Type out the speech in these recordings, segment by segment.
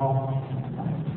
call.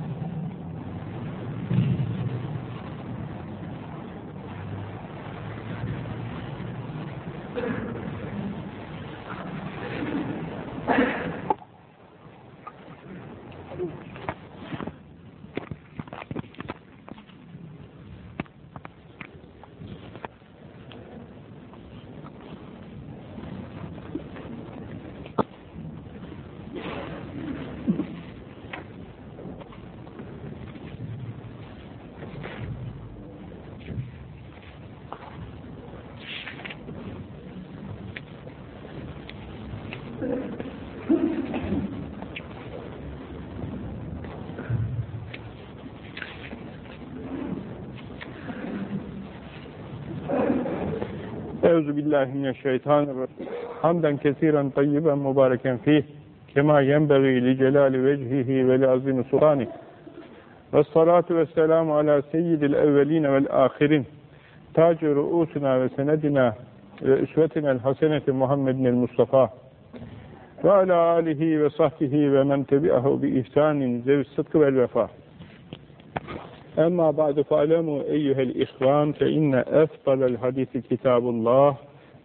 Euzu billahi mineşşeytanirracim. Hamden kesiren tayyiben mübareken fih. Kema yenbeği li celali vecihihi ve li azimi sultanih. Ve salatu ve selamu ala seyyidil evveline vel ahirin. Tacı ruusuna ve senedina ve üsvetinel haseneti Muhammedin el Mustafa. Ve ala alihi ve sahbihi ve men tebi'ahu bi ihsanin zevis sıdkı vel vefa. Emma ba'du fa'lemu eyyuhel ihvan fe inne efdalel hadisi kitabullah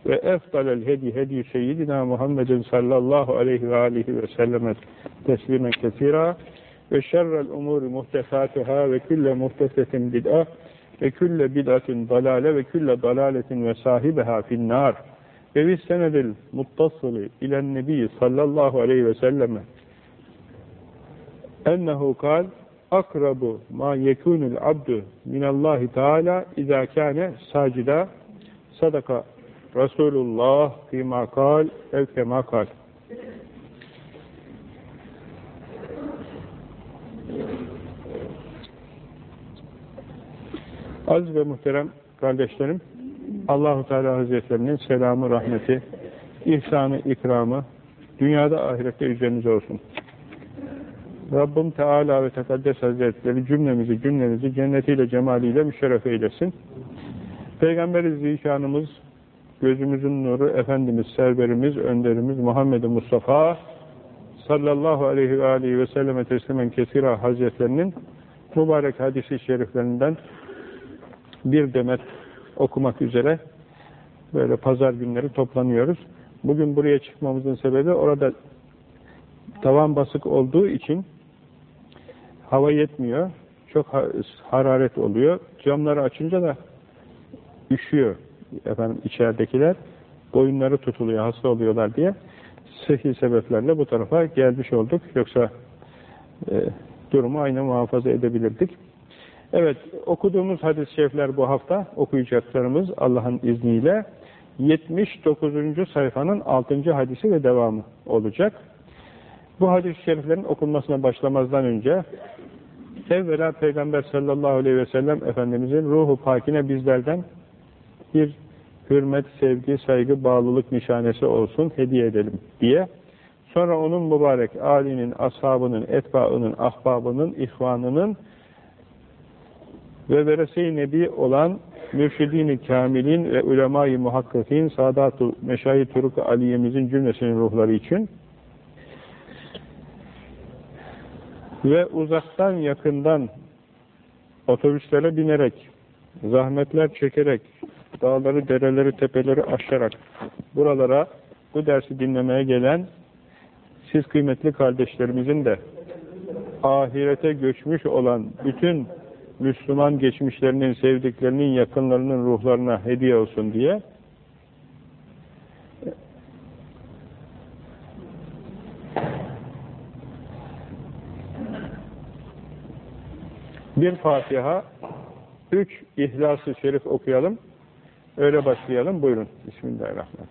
ve efdalel hedi hedi seyyidina Muhammedin sallallahu aleyhi ve aleyhi ve selleme teslimen kesira ve şerrel umuri muhtesatuhâ ve külle muhtesetin bid'ah ve külle bid'atin dalale ve külle dalaletin ve sahibeha finnâr. Ve biz senedil muttasılı akrabu ma yekunul abdu minallahi teala izâ kâne sacida sadaka Resulullah fîmâ kal ev kemâ kal Aziz ve muhterem kardeşlerim Allahu Teala Hazretlerinin selamı, rahmeti, ihsanı, ikramı dünyada ahirette üzerinize olsun. Rabbim Teala ve Tekaddes Hazretleri cümlemizi cümlenizi cennetiyle cemaliyle müşerref eylesin. Peygamberi zişanımız, gözümüzün nuru, Efendimiz, serverimiz, önderimiz Muhammed Mustafa sallallahu aleyhi ve aleyhi ve selleme teslimen kesira Hazretlerinin mübarek hadisi şeriflerinden bir demet okumak üzere böyle pazar günleri toplanıyoruz. Bugün buraya çıkmamızın sebebi orada tavan basık olduğu için hava yetmiyor. Çok hararet oluyor. Camları açınca da üşüyor efendim içeridekiler. Boyunları tutuluyor, hasta oluyorlar diye sıhhi sebeplerle bu tarafa gelmiş olduk. Yoksa e, durumu aynı muhafaza edebilirdik. Evet, okuduğumuz hadis-i şerifler bu hafta okuyacaklarımız Allah'ın izniyle 79. sayfanın 6. hadisi ve devamı olacak. Bu hadis-i şeriflerin okunmasına başlamazdan önce evvela Peygamber sallallahu aleyhi ve sellem Efendimizin ruhu pakine bizlerden bir hürmet, sevgi, saygı, bağlılık nişanesi olsun, hediye edelim diye. Sonra onun mübarek alinin, ashabının, etbaının, ahbabının, ihvanının ve verese-i nebi olan mürşidin-i kamilin ve ulema-i muhakkakin, sadat-ı meşayi turuk aliyemizin cümlesinin ruhları için ve uzaktan yakından otobüslere binerek, zahmetler çekerek, dağları, dereleri, tepeleri aşarak buralara bu dersi dinlemeye gelen siz kıymetli kardeşlerimizin de ahirete göçmüş olan bütün Müslüman geçmişlerinin, sevdiklerinin, yakınlarının ruhlarına hediye olsun diye Bir Fatiha, üç İhlas-ı Şerif okuyalım. Öyle başlayalım. Buyurun. Bismillahirrahmanirrahim.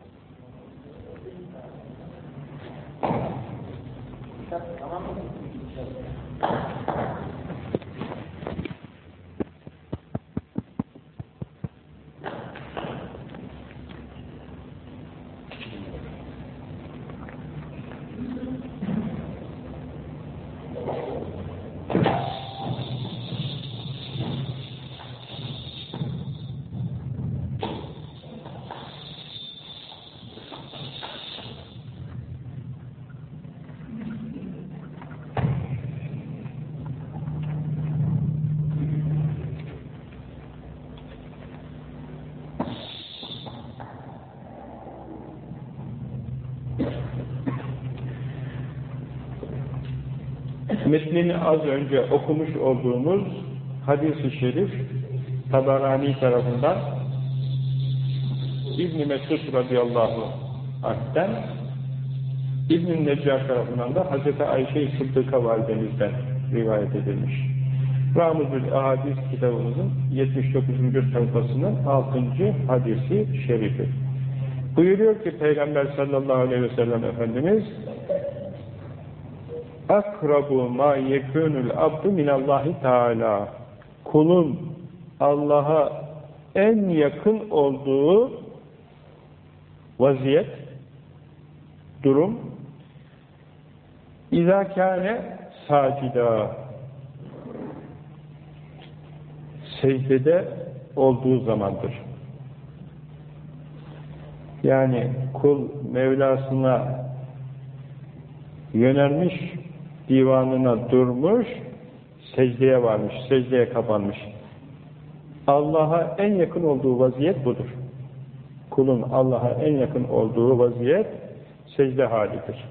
Metnini az önce okumuş olduğumuz hadis-i şerif Tabarani tarafından İbn-i Mesud radıyallahu anh'ten İbn-i Neccar tarafından da Hz. Ayşe-i Sıddıka validemizden rivayet edilmiş. Ramuzül Ahadis kitabımızın 79. sayfasının 6. hadisi şerifi. Buyuruyor ki Peygamber sallallahu aleyhi ve sellem Efendimiz akrabu ma yekunul abdu minallahi teala kulun Allah'a en yakın olduğu vaziyet durum İzâ kâne sacida secdede olduğu zamandır. Yani kul Mevlasına yönelmiş, divanına durmuş, secdeye varmış, secdeye kapanmış. Allah'a en yakın olduğu vaziyet budur. Kulun Allah'a en yakın olduğu vaziyet secde halidir.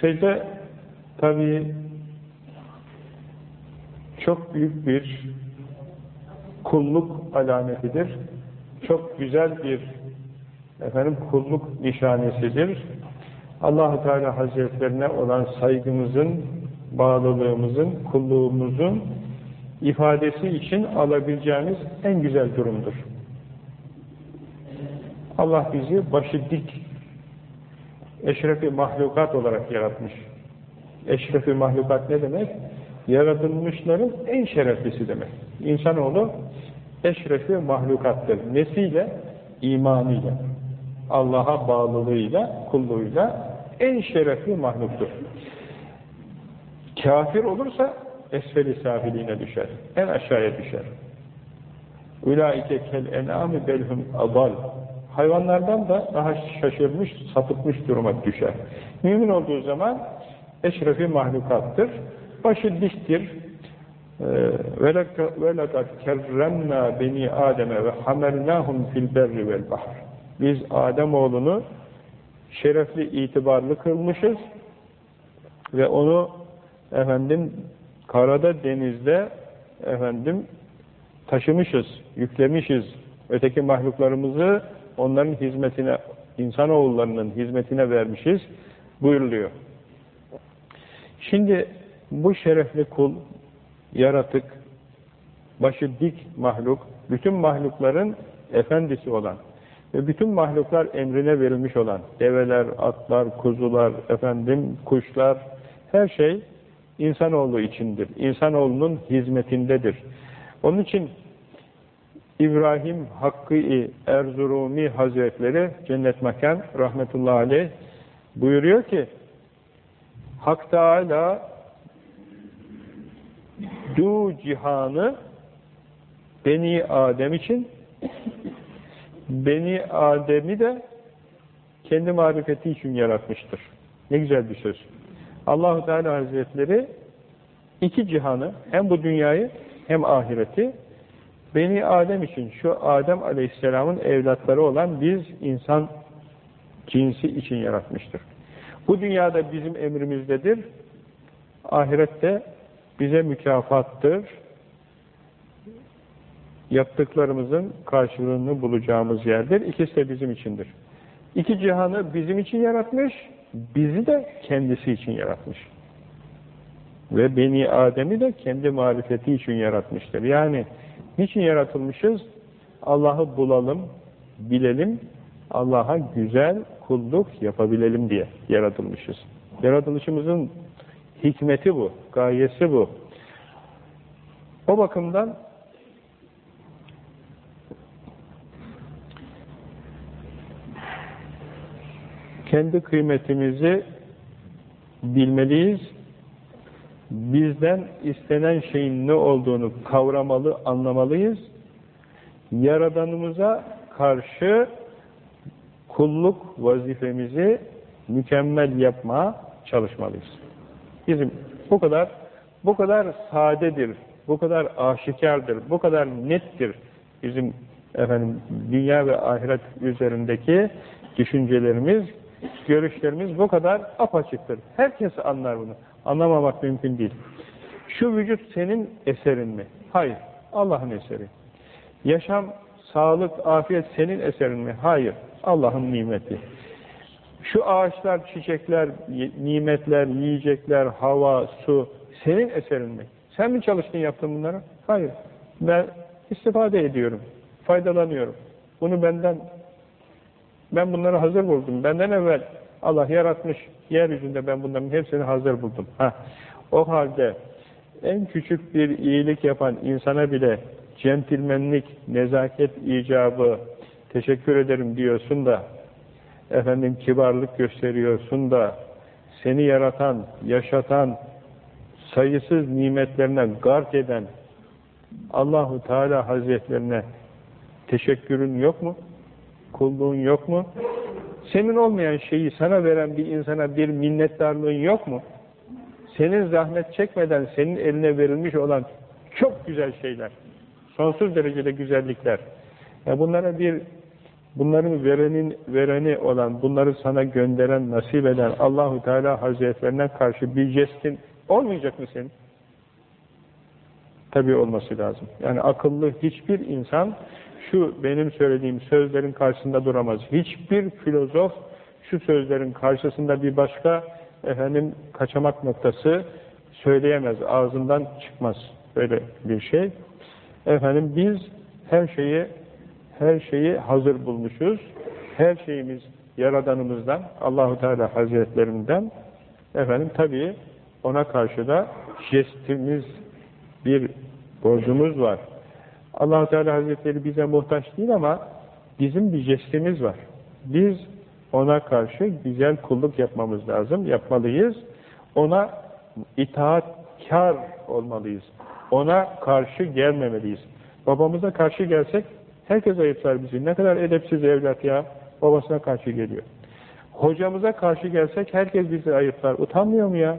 Secde tabi çok büyük bir kulluk alametidir. Çok güzel bir efendim kulluk nişanesidir. Allahu Teala Hazretlerine olan saygımızın, bağlılığımızın, kulluğumuzun ifadesi için alabileceğimiz en güzel durumdur. Allah bizi başı dik, eşrefi mahlukat olarak yaratmış. Eşrefi mahlukat ne demek? Yaratılmışların en şereflisi demek. İnsanoğlu eşrefi mahlukattır. Nesiyle? İmanıyla. Allah'a bağlılığıyla, kulluğuyla en şerefli mahluktur. Kafir olursa esfeli safiliğine düşer. En aşağıya düşer. Ulaike kel en'ami belhum adal. Hayvanlardan da daha şaşırmış, sapıtmış duruma düşer. Mümin olduğu zaman eşrefi mahlukattır. Başı diktir. وَلَقَدْ كَرَّمْنَا beni Adem'e ve hamelnâhum fil berri vel bahr. Biz Ademoğlunu şerefli, itibarlı kılmışız ve onu efendim karada, denizde efendim taşımışız, yüklemişiz. Öteki mahluklarımızı onların hizmetine, insanoğullarının hizmetine vermişiz buyuruluyor. Şimdi bu şerefli kul, yaratık, başı dik mahluk, bütün mahlukların efendisi olan ve bütün mahluklar emrine verilmiş olan develer, atlar, kuzular, efendim kuşlar, her şey insanoğlu içindir. İnsanoğlunun hizmetindedir. Onun için İbrahim Hakkı-i Erzurumi Hazretleri Cennet Mekan rahmetullahi aleyh buyuruyor ki Hak Teala du cihanı Beni Adem için Beni Adem'i de kendi marifeti için yaratmıştır. Ne güzel bir söz. Allahu Teala Hazretleri iki cihanı hem bu dünyayı hem ahireti Beni Adem için şu Adem Aleyhisselam'ın evlatları olan biz insan cinsi için yaratmıştır. Bu dünyada bizim emrimizdedir. Ahirette bize mükafattır. Yaptıklarımızın karşılığını bulacağımız yerdir. İkisi de bizim içindir. İki cihanı bizim için yaratmış, bizi de kendisi için yaratmış. Ve Beni Adem'i de kendi marifeti için yaratmıştır. Yani niçin yaratılmışız? Allah'ı bulalım, bilelim, Allah'a güzel kulluk yapabilelim diye yaratılmışız. Yaratılışımızın hikmeti bu, gayesi bu. O bakımdan kendi kıymetimizi bilmeliyiz. Bizden istenen şeyin ne olduğunu kavramalı, anlamalıyız. Yaradanımıza karşı kulluk vazifemizi mükemmel yapma çalışmalıyız. Bizim bu kadar bu kadar sadedir, bu kadar aşikardır, bu kadar nettir bizim efendim dünya ve ahiret üzerindeki düşüncelerimiz, görüşlerimiz bu kadar apaçıktır. Herkes anlar bunu. Anlamamak mümkün değil. Şu vücut senin eserin mi? Hayır. Allah'ın eseri. Yaşam, sağlık, afiyet senin eserin mi? Hayır. Allah'ın nimeti. Şu ağaçlar, çiçekler, nimetler, yiyecekler, hava, su senin eserin mi? Sen mi çalıştın yaptın bunları? Hayır. Ben istifade ediyorum. Faydalanıyorum. Bunu benden ben bunları hazır buldum. Benden evvel Allah yaratmış yeryüzünde ben bunların hepsini hazır buldum. Ha. O halde en küçük bir iyilik yapan insana bile centilmenlik, nezaket icabı, teşekkür ederim diyorsun da, efendim kibarlık gösteriyorsun da, seni yaratan, yaşatan, sayısız nimetlerine gark eden Allahu Teala Hazretlerine teşekkürün yok mu? Kulluğun yok mu? Senin olmayan şeyi sana veren bir insana bir minnettarlığın yok mu? Senin zahmet çekmeden senin eline verilmiş olan çok güzel şeyler. Sonsuz derecede güzellikler. Ya bunlara bir bunların verenin vereni olan, bunları sana gönderen, nasip eden Allahu Teala Hazretlerine karşı bir jestin olmayacak mı senin? Tabii olması lazım. Yani akıllı hiçbir insan şu benim söylediğim sözlerin karşısında duramaz. Hiçbir filozof şu sözlerin karşısında bir başka efendim kaçamak noktası söyleyemez. Ağzından çıkmaz. Böyle bir şey. Efendim biz her şeyi her şeyi hazır bulmuşuz. Her şeyimiz Yaradanımızdan, Allahu Teala Hazretlerinden efendim tabii ona karşı da jestimiz bir borcumuz var. allah Teala Hazretleri bize muhtaç değil ama bizim bir jestimiz var. Biz ona karşı güzel kulluk yapmamız lazım, yapmalıyız. Ona itaatkar olmalıyız. Ona karşı gelmemeliyiz. Babamıza karşı gelsek herkes ayıplar bizi. Ne kadar edepsiz evlat ya babasına karşı geliyor. Hocamıza karşı gelsek herkes bizi ayıplar. Utanmıyor mu ya?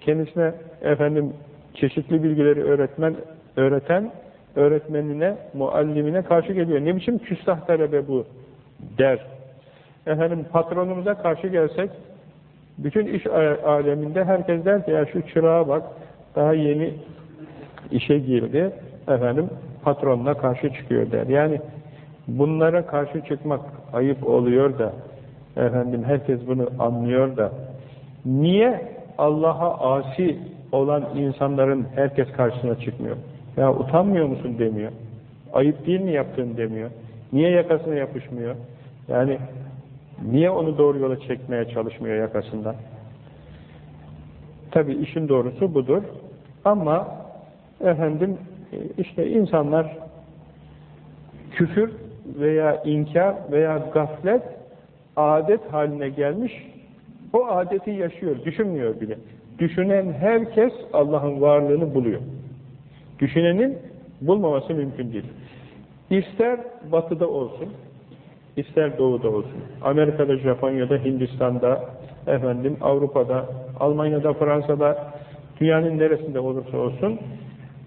Kendisine efendim çeşitli bilgileri öğretmen öğreten öğretmenine, muallimine karşı geliyor. Ne biçim küstah talebe bu der. Efendim patronumuza karşı gelsek bütün iş aleminde herkes der ki ya şu çırağa bak daha yeni işe girdi efendim patronuna karşı çıkıyor der. Yani bunlara karşı çıkmak ayıp oluyor da efendim herkes bunu anlıyor da niye Allah'a asi olan insanların herkes karşısına çıkmıyor? Ya utanmıyor musun demiyor. Ayıp değil mi yaptığın demiyor. Niye yakasına yapışmıyor? Yani niye onu doğru yola çekmeye çalışmıyor yakasından? Tabi işin doğrusu budur. Ama efendim işte insanlar küfür veya inkar veya gaflet adet haline gelmiş o adeti yaşıyor, düşünmüyor bile. Düşünen herkes Allah'ın varlığını buluyor. Düşünenin bulmaması mümkün değil. İster batıda olsun, ister doğuda olsun. Amerika'da, Japonya'da, Hindistan'da, efendim Avrupa'da, Almanya'da, Fransa'da, dünyanın neresinde olursa olsun,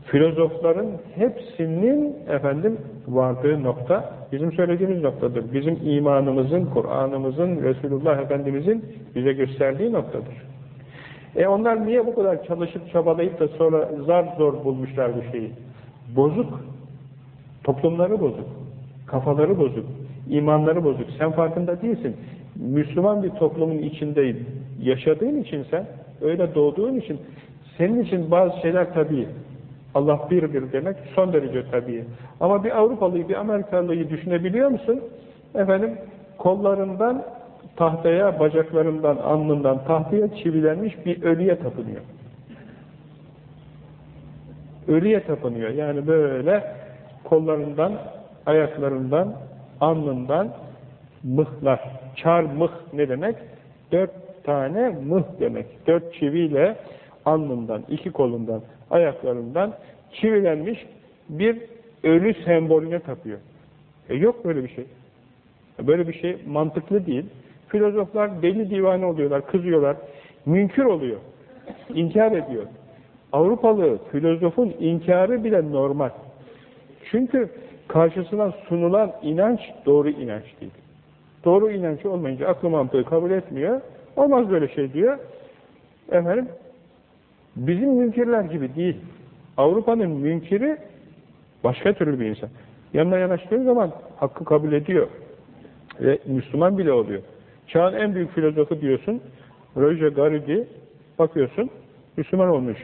filozofların hepsinin efendim vardığı nokta bizim söylediğimiz noktadır. Bizim imanımızın, Kur'an'ımızın, Resulullah Efendimizin bize gösterdiği noktadır. E onlar niye bu kadar çalışıp çabalayıp da sonra zar zor bulmuşlar bu şeyi? Bozuk. Toplumları bozuk. Kafaları bozuk. imanları bozuk. Sen farkında değilsin. Müslüman bir toplumun içinde yaşadığın için sen, öyle doğduğun için senin için bazı şeyler tabii. Allah bir bir demek son derece tabii. Ama bir Avrupalıyı, bir Amerikalıyı düşünebiliyor musun? Efendim kollarından tahtaya, bacaklarından, alnından tahtaya çivilenmiş bir ölüye tapınıyor. Ölüye tapınıyor. Yani böyle kollarından, ayaklarından, alnından mıhlar. Çar mıh ne demek? Dört tane mıh demek. Dört çiviyle alnından, iki kolundan, ayaklarından çivilenmiş bir ölü sembolüne tapıyor. E yok böyle bir şey. Böyle bir şey mantıklı değil. Filozoflar deli divane oluyorlar, kızıyorlar. Münkür oluyor. İnkar ediyor. Avrupalı filozofun inkarı bile normal. Çünkü karşısına sunulan inanç doğru inanç değil. Doğru inanç olmayınca aklı mantığı kabul etmiyor. Olmaz böyle şey diyor. Efendim Bizim münkirler gibi değil. Avrupa'nın münkiri başka türlü bir insan. Yanına yanaştığı zaman hakkı kabul ediyor. Ve Müslüman bile oluyor. Çağın en büyük filozofu diyorsun, Roger Garidi, bakıyorsun, Müslüman olmuş.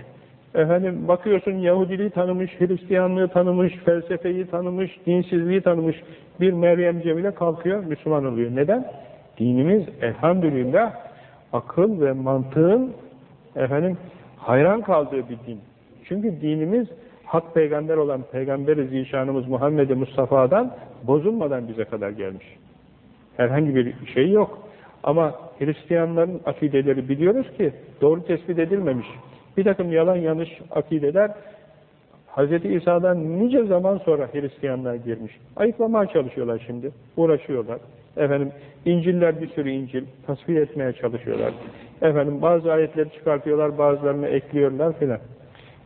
Efendim bakıyorsun Yahudiliği tanımış, Hristiyanlığı tanımış, felsefeyi tanımış, dinsizliği tanımış bir Meryem Cemile kalkıyor, Müslüman oluyor. Neden? Dinimiz elhamdülillah akıl ve mantığın efendim hayran kaldığı bir din. Çünkü dinimiz hak peygamber olan Peygamber-i Zişanımız Muhammed Mustafa'dan bozulmadan bize kadar gelmiş. Herhangi bir şey yok. Ama Hristiyanların akideleri biliyoruz ki doğru tespit edilmemiş. Bir takım yalan yanlış akideler Hz. İsa'dan nice zaman sonra Hristiyanlar girmiş. Ayıklamaya çalışıyorlar şimdi. Uğraşıyorlar. Efendim İncil'ler bir sürü İncil tasfiye etmeye çalışıyorlar. Efendim bazı ayetleri çıkartıyorlar, bazılarını ekliyorlar filan.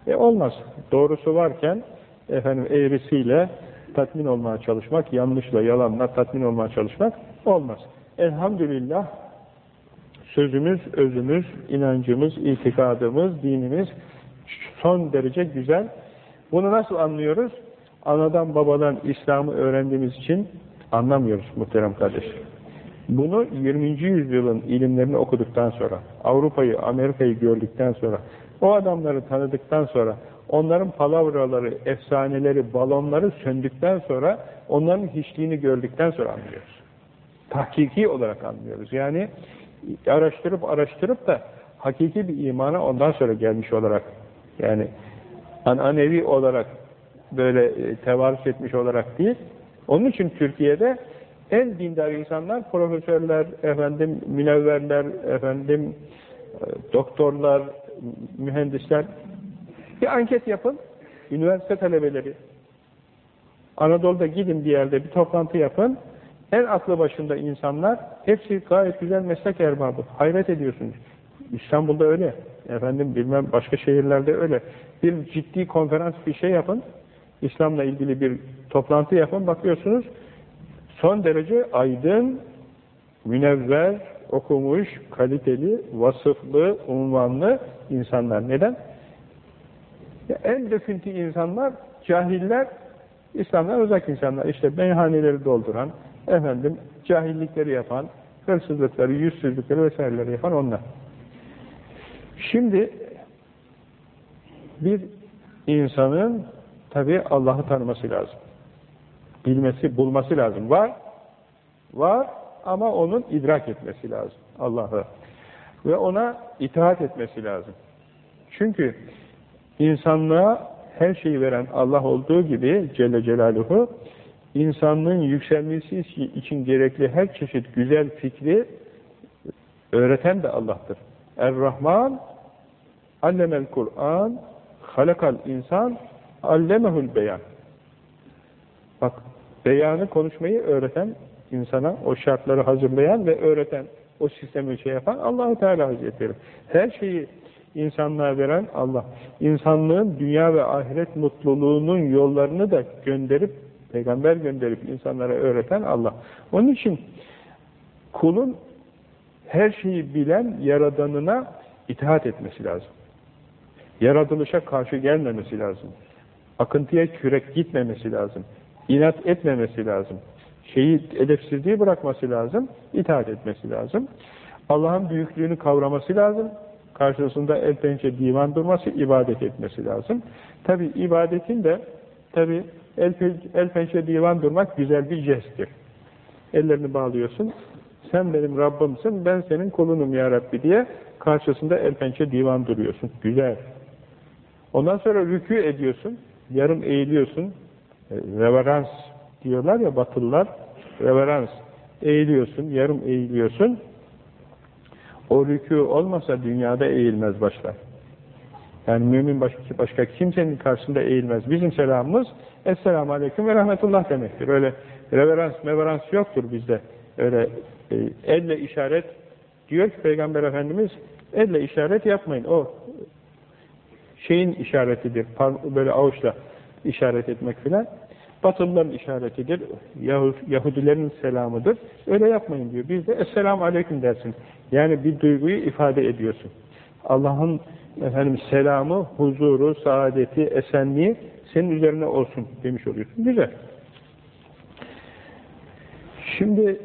E olmaz. Doğrusu varken efendim eğrisiyle tatmin olmaya çalışmak, yanlışla, yalanla tatmin olmaya çalışmak olmaz. Elhamdülillah sözümüz, özümüz, inancımız, itikadımız, dinimiz son derece güzel. Bunu nasıl anlıyoruz? Anadan babadan İslam'ı öğrendiğimiz için anlamıyoruz muhterem kardeş. Bunu 20. yüzyılın ilimlerini okuduktan sonra, Avrupa'yı, Amerika'yı gördükten sonra, o adamları tanıdıktan sonra, onların palavraları, efsaneleri, balonları söndükten sonra, onların hiçliğini gördükten sonra anlıyoruz. Tahkiki olarak anlıyoruz. Yani araştırıp araştırıp da hakiki bir imana ondan sonra gelmiş olarak, yani ananevi olarak böyle e, tevarüs etmiş olarak değil. Onun için Türkiye'de en dindar insanlar profesörler, efendim münevverler, efendim e, doktorlar, mühendisler. Bir anket yapın. Üniversite talebeleri. Anadolu'da gidin bir yerde bir toplantı yapın. En aklı başında insanlar hepsi gayet güzel meslek erbabı. Hayret ediyorsunuz. İstanbul'da öyle. Efendim bilmem başka şehirlerde öyle. Bir ciddi konferans bir şey yapın. İslam'la ilgili bir toplantı yapın. Bakıyorsunuz son derece aydın, münevver, okumuş, kaliteli, vasıflı, unvanlı insanlar. Neden? Ya en döküntü insanlar, cahiller, İslam'dan uzak insanlar. İşte meyhaneleri dolduran, efendim cahillikleri yapan, hırsızlıkları, yüzsüzlükleri vesaireleri yapan onlar. Şimdi bir insanın tabi Allah'ı tanıması lazım. Bilmesi, bulması lazım. Var, var ama onun idrak etmesi lazım Allah'ı. Ve ona itaat etmesi lazım. Çünkü insanlığa her şeyi veren Allah olduğu gibi Celle Celaluhu insanlığın yükselmesi için gerekli her çeşit güzel fikri öğreten de Allah'tır. Er-Rahman allemel Kur'an halakal insan allemehul beyan. Bak, beyanı konuşmayı öğreten insana, o şartları hazırlayan ve öğreten, o sistemi şey yapan Allahu Teala Hazretleri. Her şeyi insanlığa veren Allah. İnsanlığın dünya ve ahiret mutluluğunun yollarını da gönderip, peygamber gönderip insanlara öğreten Allah. Onun için kulun her şeyi bilen Yaradanına itaat etmesi lazım. Yaratılışa karşı gelmemesi lazım. Akıntıya kürek gitmemesi lazım. İnat etmemesi lazım. Şeyi edepsizliği bırakması lazım. itaat etmesi lazım. Allah'ın büyüklüğünü kavraması lazım. Karşısında el pençe divan durması, ibadet etmesi lazım. Tabi ibadetin de tabi el, el pençe divan durmak güzel bir jesttir. Ellerini bağlıyorsun. Sen benim Rabbimsin, ben senin kulunum ya Rabbi diye karşısında el pençe divan duruyorsun. Güzel. Ondan sonra rükû ediyorsun, yarım eğiliyorsun, e, reverans diyorlar ya batılılar, reverans, eğiliyorsun, yarım eğiliyorsun, o rükû olmasa dünyada eğilmez başlar. Yani mümin başka, başka kimsenin karşısında eğilmez. Bizim selamımız Esselamu Aleyküm ve Rahmetullah demektir. Öyle reverans, meverans yoktur bizde. Öyle e, elle işaret diyor ki Peygamber Efendimiz elle işaret yapmayın. O şeyin işaretidir. Böyle avuçla işaret etmek filan. Batılıların işaretidir. Yahud, Yahudilerin selamıdır. Öyle yapmayın diyor. Biz de Esselamu Aleyküm dersin. Yani bir duyguyu ifade ediyorsun. Allah'ın efendim selamı, huzuru, saadeti, esenliği senin üzerine olsun demiş oluyorsun. Güzel. Şimdi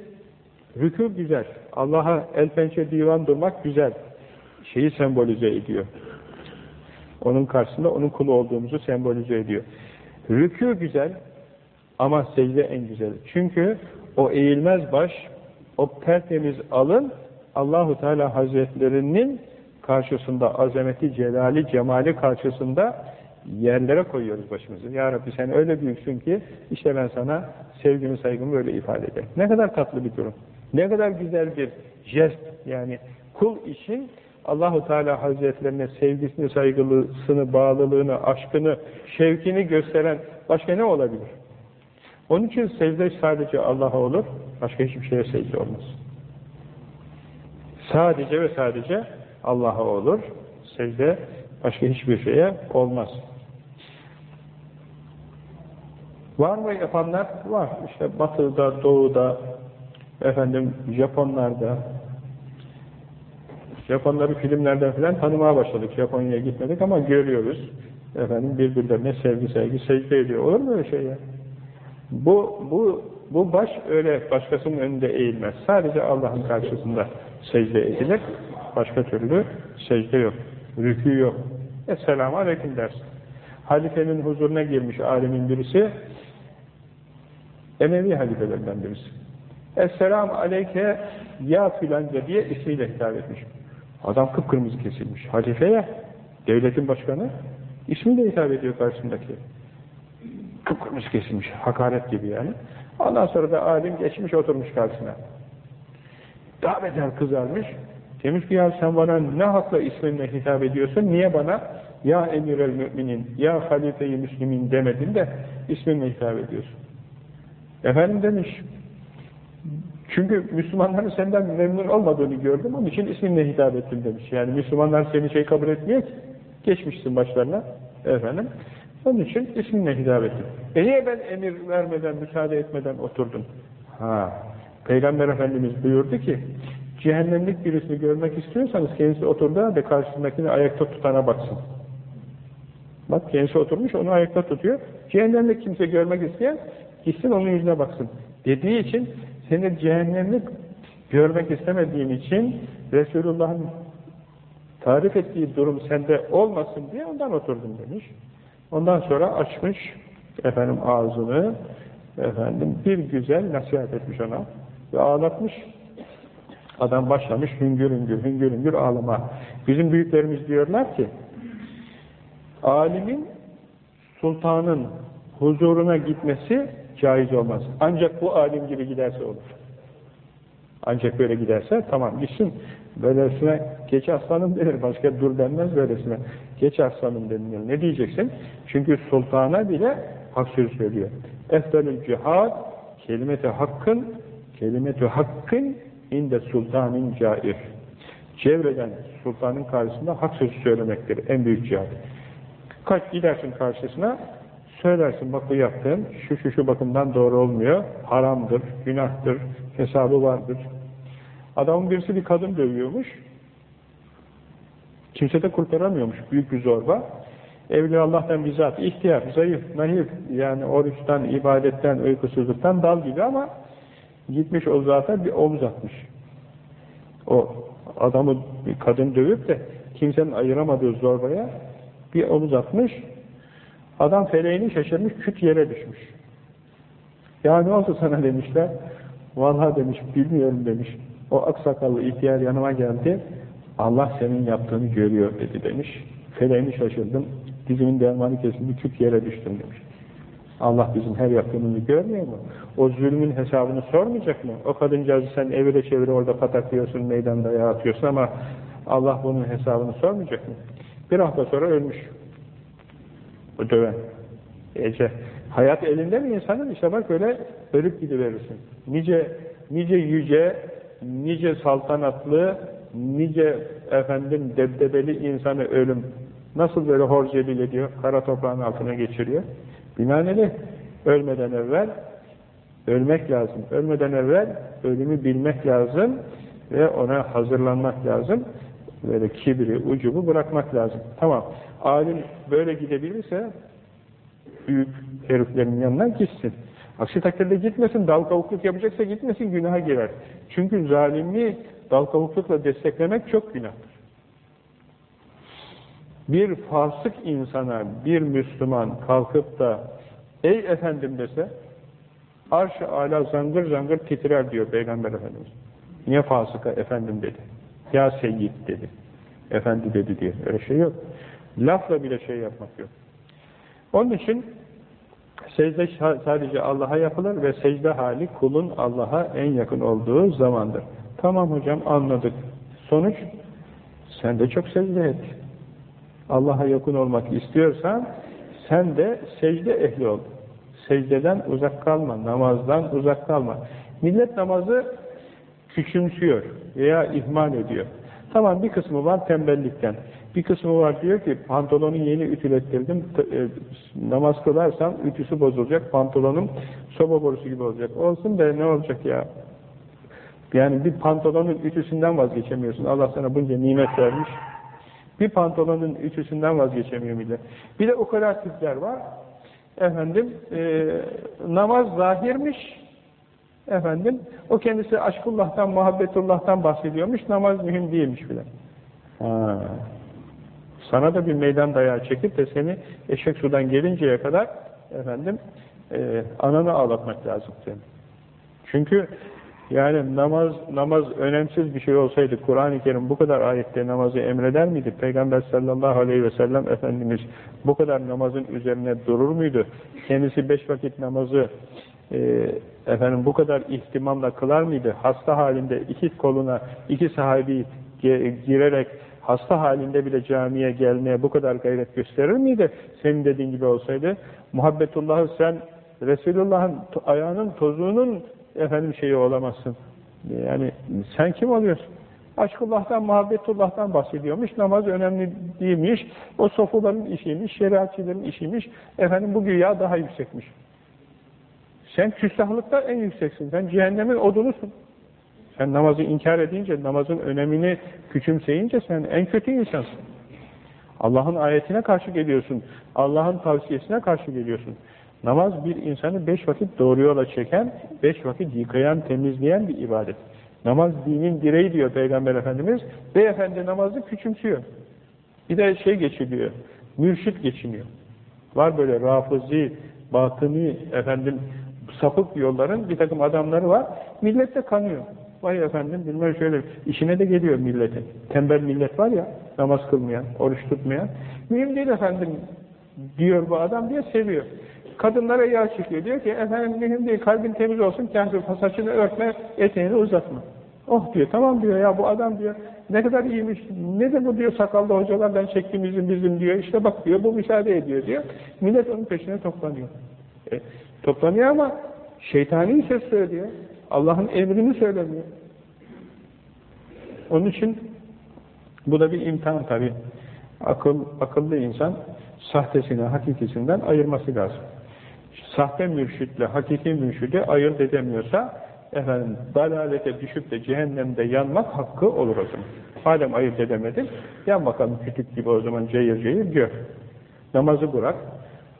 rükû güzel. Allah'a el pençe divan durmak güzel. Şeyi sembolize ediyor. Onun karşısında onun kulu olduğumuzu sembolize ediyor. Rükû güzel ama secde en güzel. Çünkü o eğilmez baş, o tertemiz alın Allahu Teala Hazretlerinin karşısında azameti, celali, cemali karşısında yerlere koyuyoruz başımızı. Ya Rabbi sen öyle büyüksün ki işte ben sana sevgimi, saygımı böyle ifade ederim. Ne kadar tatlı bir durum. Ne kadar güzel bir jest yani kul için Allahu Teala Hazretlerine sevgisini, saygılısını, bağlılığını, aşkını, şevkini gösteren başka ne olabilir? Onun için secde sadece Allah'a olur, başka hiçbir şeye secde olmaz. Sadece ve sadece Allah'a olur, secde başka hiçbir şeye olmaz. Var mı yapanlar? Var. İşte batıda, doğuda, efendim Japonlarda, Japonları filmlerden falan tanımaya başladık. Japonya'ya gitmedik ama görüyoruz. Efendim birbirlerine sevgi sevgi secde ediyor. Olur mu öyle şey ya? Bu, bu, bu baş öyle başkasının önünde eğilmez. Sadece Allah'ın karşısında secde edilir. Başka türlü secde yok. Rükû yok. Esselamu Aleyküm dersin. Halifenin huzuruna girmiş alimin birisi, Emevi halifelerinden birisi. Esselamu Aleyke ya filanca diye ismiyle hitap etmiş. Adam kıpkırmızı kesilmiş. Halifeye, devletin başkanı, ismiyle hitap ediyor karşısındaki. Kıpkırmızı kesilmiş. Hakaret gibi yani. Ondan sonra da alim geçmiş oturmuş karşısına. Daha beter kızarmış. Demiş ki ya sen bana ne hakla isminle hitap ediyorsun? Niye bana ya emirel müminin, ya halife-i müslimin demedin de isminle hitap ediyorsun? Efendim demiş, çünkü Müslümanların senden memnun olmadığını gördüm, onun için isminle hitap ettim demiş. Yani Müslümanlar seni şey kabul etmiyor ki, geçmişsin başlarına, efendim. Onun için isminle hitap ettim. E niye ben emir vermeden, müsaade etmeden oturdum? Ha, Peygamber Efendimiz buyurdu ki, cehennemlik birisini görmek istiyorsanız kendisi oturduğu ve karşısındakini ayakta tutana baksın. Bak kendisi oturmuş, onu ayakta tutuyor. Cehennemlik kimse görmek isteyen, gitsin onun yüzüne baksın. Dediği için seni cehennemlik görmek istemediğin için Resulullah'ın tarif ettiği durum sende olmasın diye ondan oturdum demiş. Ondan sonra açmış efendim ağzını efendim bir güzel nasihat etmiş ona ve ağlatmış. Adam başlamış hüngür hüngür hüngür hüngür ağlama. Bizim büyüklerimiz diyorlar ki alimin sultanın huzuruna gitmesi caiz olmaz. Ancak bu alim gibi giderse olur. Ancak böyle giderse tamam gitsin. Böylesine geç aslanım denir. Başka dur denmez böylesine. Geç aslanım denir. Ne diyeceksin? Çünkü sultana bile hak söz söylüyor. Eftelül cihad kelimeti hakkın kelimeti hakkın inde sultanın cair. Çevreden sultanın karşısında hak sözü söylemektir. En büyük cihad. Kaç gidersin karşısına Söylersin bak bu yaptığın şu şu şu bakımdan doğru olmuyor, haramdır, günahtır, hesabı vardır. Adamın birisi bir kadın dövüyormuş, kimse de kurtaramıyormuş, büyük bir zorba. Evli Allah'tan bizzat, ihtiyar, zayıf, naif, yani oruçtan, ibadetten, uykusuzluktan dal gibi ama gitmiş o zata bir omuz atmış. O adamı bir kadın dövüp de kimsenin ayıramadığı zorbaya bir omuz atmış, Adam feleğini şaşırmış, küt yere düşmüş. Ya ne oldu sana demişler. Vallahi demiş, bilmiyorum demiş. O aksakallı ihtiyar yanıma geldi. Allah senin yaptığını görüyor dedi demiş. Feleğini şaşırdım. Dizimin dermanı kesildi, küt yere düştüm demiş. Allah bizim her yaptığımızı görmüyor mu? O zulmün hesabını sormayacak mı? O kadıncağızı sen evire çevire orada pataklıyorsun, meydanda yaratıyorsun ama Allah bunun hesabını sormayacak mı? Bir hafta sonra ölmüş. O döven. Ece. Hayat elinde mi insanın? İşte bak böyle ölüp gidiverirsin. Nice, nice yüce, nice saltanatlı, nice efendim debdebeli insanı ölüm nasıl böyle hor ediyor, kara toprağın altına geçiriyor. Binaenaleyh ölmeden evvel ölmek lazım. Ölmeden evvel ölümü bilmek lazım ve ona hazırlanmak lazım. Böyle kibri, ucubu bırakmak lazım. Tamam. Alim böyle gidebilirse büyük heriflerin yanına gitsin. Aksi takdirde gitmesin, dal kavukluk yapacaksa gitmesin, günaha girer. Çünkü zalimi dal kavuklukla desteklemek çok günahtır. Bir fasık insana bir Müslüman kalkıp da ey efendim dese arş-ı ala zangır zangır titrer diyor Peygamber Efendimiz. Niye fasıka efendim dedi. Ya seyyid dedi. Efendi dedi diye. Öyle şey yok. Lafla bile şey yapmak yok. Onun için secde sadece Allah'a yapılır ve secde hali kulun Allah'a en yakın olduğu zamandır. Tamam hocam anladık. Sonuç sen de çok secde et. Allah'a yakın olmak istiyorsan sen de secde ehli ol. Secdeden uzak kalma, namazdan uzak kalma. Millet namazı küçümsüyor veya ihmal ediyor. Tamam bir kısmı var tembellikten. Bir kısmı var diyor ki pantolonu yeni ütülettirdim. E, namaz kılarsam ütüsü bozulacak. Pantolonum soba borusu gibi olacak. Olsun be ne olacak ya. Yani bir pantolonun ütüsünden vazgeçemiyorsun. Allah sana bunca nimet vermiş. Bir pantolonun ütüsünden vazgeçemiyor millet. Bir de o kadar tipler var. Efendim e, namaz zahirmiş. Efendim o kendisi aşkullah'tan, muhabbetullah'tan bahsediyormuş. Namaz mühim değilmiş bile. Ha. Sana da bir meydan dayağı çekip de seni eşek sudan gelinceye kadar efendim e, ananı ağlatmak lazım senin. Çünkü yani namaz namaz önemsiz bir şey olsaydı Kur'an-ı Kerim bu kadar ayette namazı emreder miydi? Peygamber sallallahu aleyhi ve sellem Efendimiz bu kadar namazın üzerine durur muydu? Kendisi beş vakit namazı e, efendim bu kadar ihtimamla kılar mıydı? Hasta halinde iki koluna iki sahabi girerek hasta halinde bile camiye gelmeye bu kadar gayret gösterir miydi? Senin dediğin gibi olsaydı. Muhabbetullah'ı sen Resulullah'ın ayağının tozunun efendim şeyi olamazsın. Yani sen kim oluyorsun? Aşkullah'tan, muhabbetullah'tan bahsediyormuş. Namaz önemli değilmiş. O sofuların işiymiş, şeriatçilerin işiymiş. Efendim bu güya daha yüksekmiş. Sen küstahlıkta en yükseksin. Sen cehennemin odunusun. Sen namazı inkar edince, namazın önemini küçümseyince sen en kötü insansın. Allah'ın ayetine karşı geliyorsun. Allah'ın tavsiyesine karşı geliyorsun. Namaz bir insanı beş vakit doğru yola çeken, beş vakit yıkayan, temizleyen bir ibadet. Namaz dinin direği diyor Peygamber Efendimiz. Beyefendi namazı küçümsüyor. Bir de şey geçiliyor, mürşit geçiniyor. Var böyle rafızi, batıni, efendim sapık yolların bir takım adamları var. Millet de kanıyor. Vay efendim bilmem şöyle işine de geliyor milletin. Tembel millet var ya namaz kılmayan, oruç tutmayan. Mühim değil efendim diyor bu adam diye seviyor. Kadınlara yağ çekiyor. Diyor ki efendim mühim değil kalbin temiz olsun kendi saçını örtme eteğini uzatma. Oh diyor tamam diyor ya bu adam diyor ne kadar iyiymiş ne de bu diyor sakallı hocalardan çektiğimizin bizim diyor işte bak diyor bu müsaade ediyor diyor. Millet onun peşine toplanıyor. E, toplanıyor ama şeytani ses söylüyor. Allah'ın emrini söylemiyor. Onun için bu da bir imtihan tabi. Akıl, akıllı insan sahtesini hakikisinden ayırması lazım. Sahte mürşitle hakiki mürşidi ayırt edemiyorsa efendim dalalete düşüp de cehennemde yanmak hakkı olur o zaman. Madem ayırt edemedin, yan bakalım kütük gibi o zaman cayır cayır gör. Namazı bırak,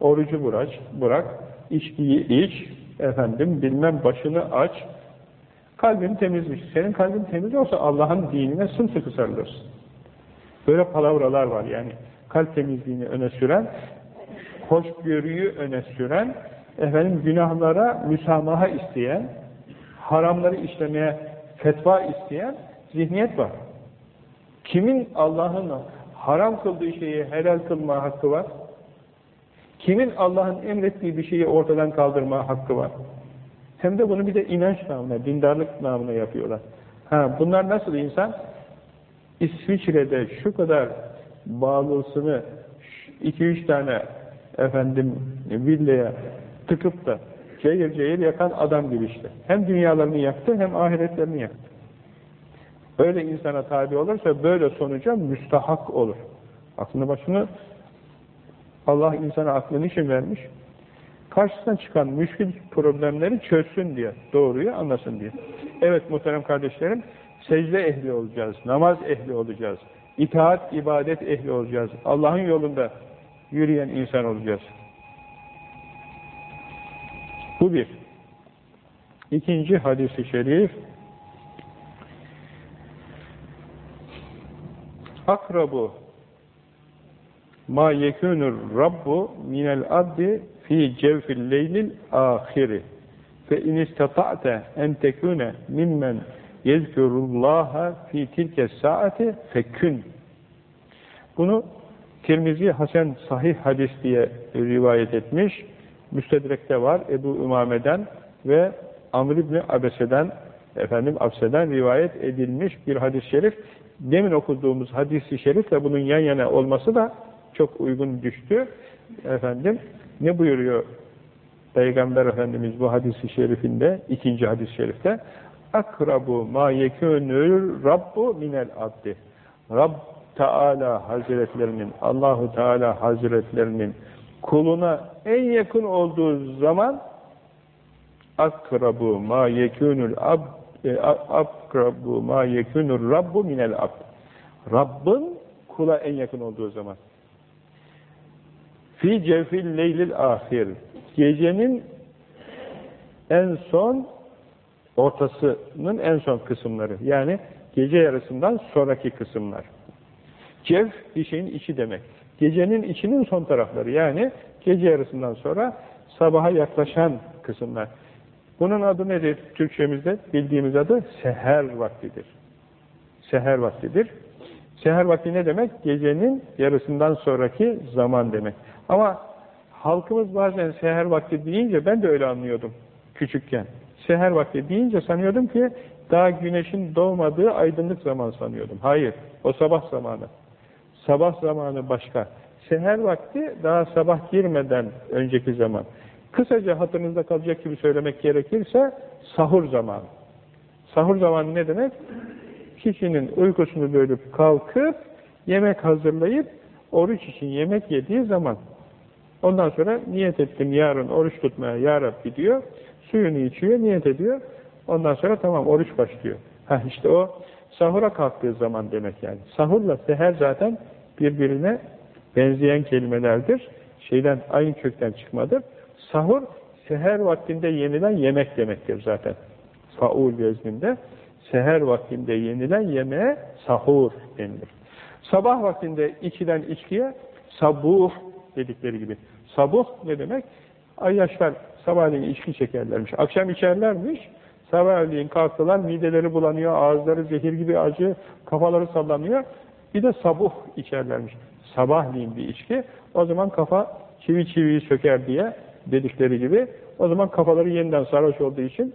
orucu bırak, bırak, içkiyi iç, efendim bilmem başını aç, kalbin temizmiş. Senin kalbin temiz olsa Allah'ın dinine sımsıkı sarılırsın. Böyle palavralar var yani. Kalp temizliğini öne süren, hoşgörüyü öne süren, efendim günahlara müsamaha isteyen, haramları işlemeye fetva isteyen zihniyet var. Kimin Allah'ın haram kıldığı şeyi helal kılma hakkı var? Kimin Allah'ın emrettiği bir şeyi ortadan kaldırma hakkı var? Hem de bunu bir de inanç namına, dindarlık namına yapıyorlar. Ha, bunlar nasıl insan? İsviçre'de şu kadar bağlısını iki üç tane efendim villaya tıkıp da cayır cayır yakan adam gibi işte. Hem dünyalarını yaktı hem ahiretlerini yaktı. Böyle insana tabi olursa böyle sonuca müstahak olur. Aklını başını Allah insana aklını için vermiş. Karşısına çıkan müşkül problemleri çözsün diye, doğruyu anlasın diye. Evet muhterem kardeşlerim, secde ehli olacağız, namaz ehli olacağız. itaat, ibadet ehli olacağız. Allah'ın yolunda yürüyen insan olacağız. Bu bir. İkinci hadisi şerif akrabu ma yekunur rabbu minel abdi fi cevfil leylil ahiri fe in istata'te en tekune mimmen yezkurullaha fi tilke saati fekün bunu Tirmizi Hasan Sahih Hadis diye rivayet etmiş. Müstedrek'te var Ebu Ümame'den ve Amr İbni Abese'den efendim Abse'den rivayet edilmiş bir hadis-i şerif. Demin okuduğumuz hadis-i şerifle bunun yan yana olması da çok uygun düştü. Efendim ne buyuruyor Peygamber Efendimiz bu hadis-i şerifinde, ikinci hadis-i şerifte? Akrabu ma yekûnül rabbu minel abdi. Rabb Teala Hazretlerinin, Allahu Teala Hazretlerinin kuluna en yakın olduğu zaman akrabu ma yekûnül ab e, akrabu ma yekûnül rabbu minel abd. Rabbin kula en yakın olduğu zaman. Fi cevfil leylil ahir. Gecenin en son ortasının en son kısımları. Yani gece yarısından sonraki kısımlar. Cev bir şeyin içi demek. Gecenin içinin son tarafları. Yani gece yarısından sonra sabaha yaklaşan kısımlar. Bunun adı nedir Türkçemizde? Bildiğimiz adı seher vaktidir. Seher vaktidir. Seher vakti ne demek? Gecenin yarısından sonraki zaman demek. Ama halkımız bazen seher vakti deyince ben de öyle anlıyordum küçükken. Seher vakti deyince sanıyordum ki daha güneşin doğmadığı aydınlık zaman sanıyordum. Hayır, o sabah zamanı. Sabah zamanı başka. Seher vakti daha sabah girmeden önceki zaman. Kısaca hatırınızda kalacak gibi söylemek gerekirse sahur zamanı. Sahur zamanı ne demek? Kişinin uykusunu bölüp kalkıp yemek hazırlayıp oruç için yemek yediği zaman. Ondan sonra niyet ettim yarın oruç tutmaya ya Rabbi diyor. Suyunu içiyor, niyet ediyor. Ondan sonra tamam oruç başlıyor. Ha işte o sahura kalktığı zaman demek yani. Sahurla seher zaten birbirine benzeyen kelimelerdir. Şeyden aynı kökten çıkmadır. Sahur seher vaktinde yenilen yemek demektir zaten. Faul vezninde. Seher vaktinde yenilen yemeğe sahur denilir. Sabah vaktinde içilen içkiye sabuh dedikleri gibi. Sabuh ne demek? Ayyaşlar sabahleyin içki çekerlermiş. Akşam içerlermiş. Sabahleyin kalktılar, mideleri bulanıyor, ağızları zehir gibi acı, kafaları sallanıyor. Bir de sabuh içerlermiş. Sabahleyin bir içki. O zaman kafa çivi çiviyi söker diye dedikleri gibi. O zaman kafaları yeniden sarhoş olduğu için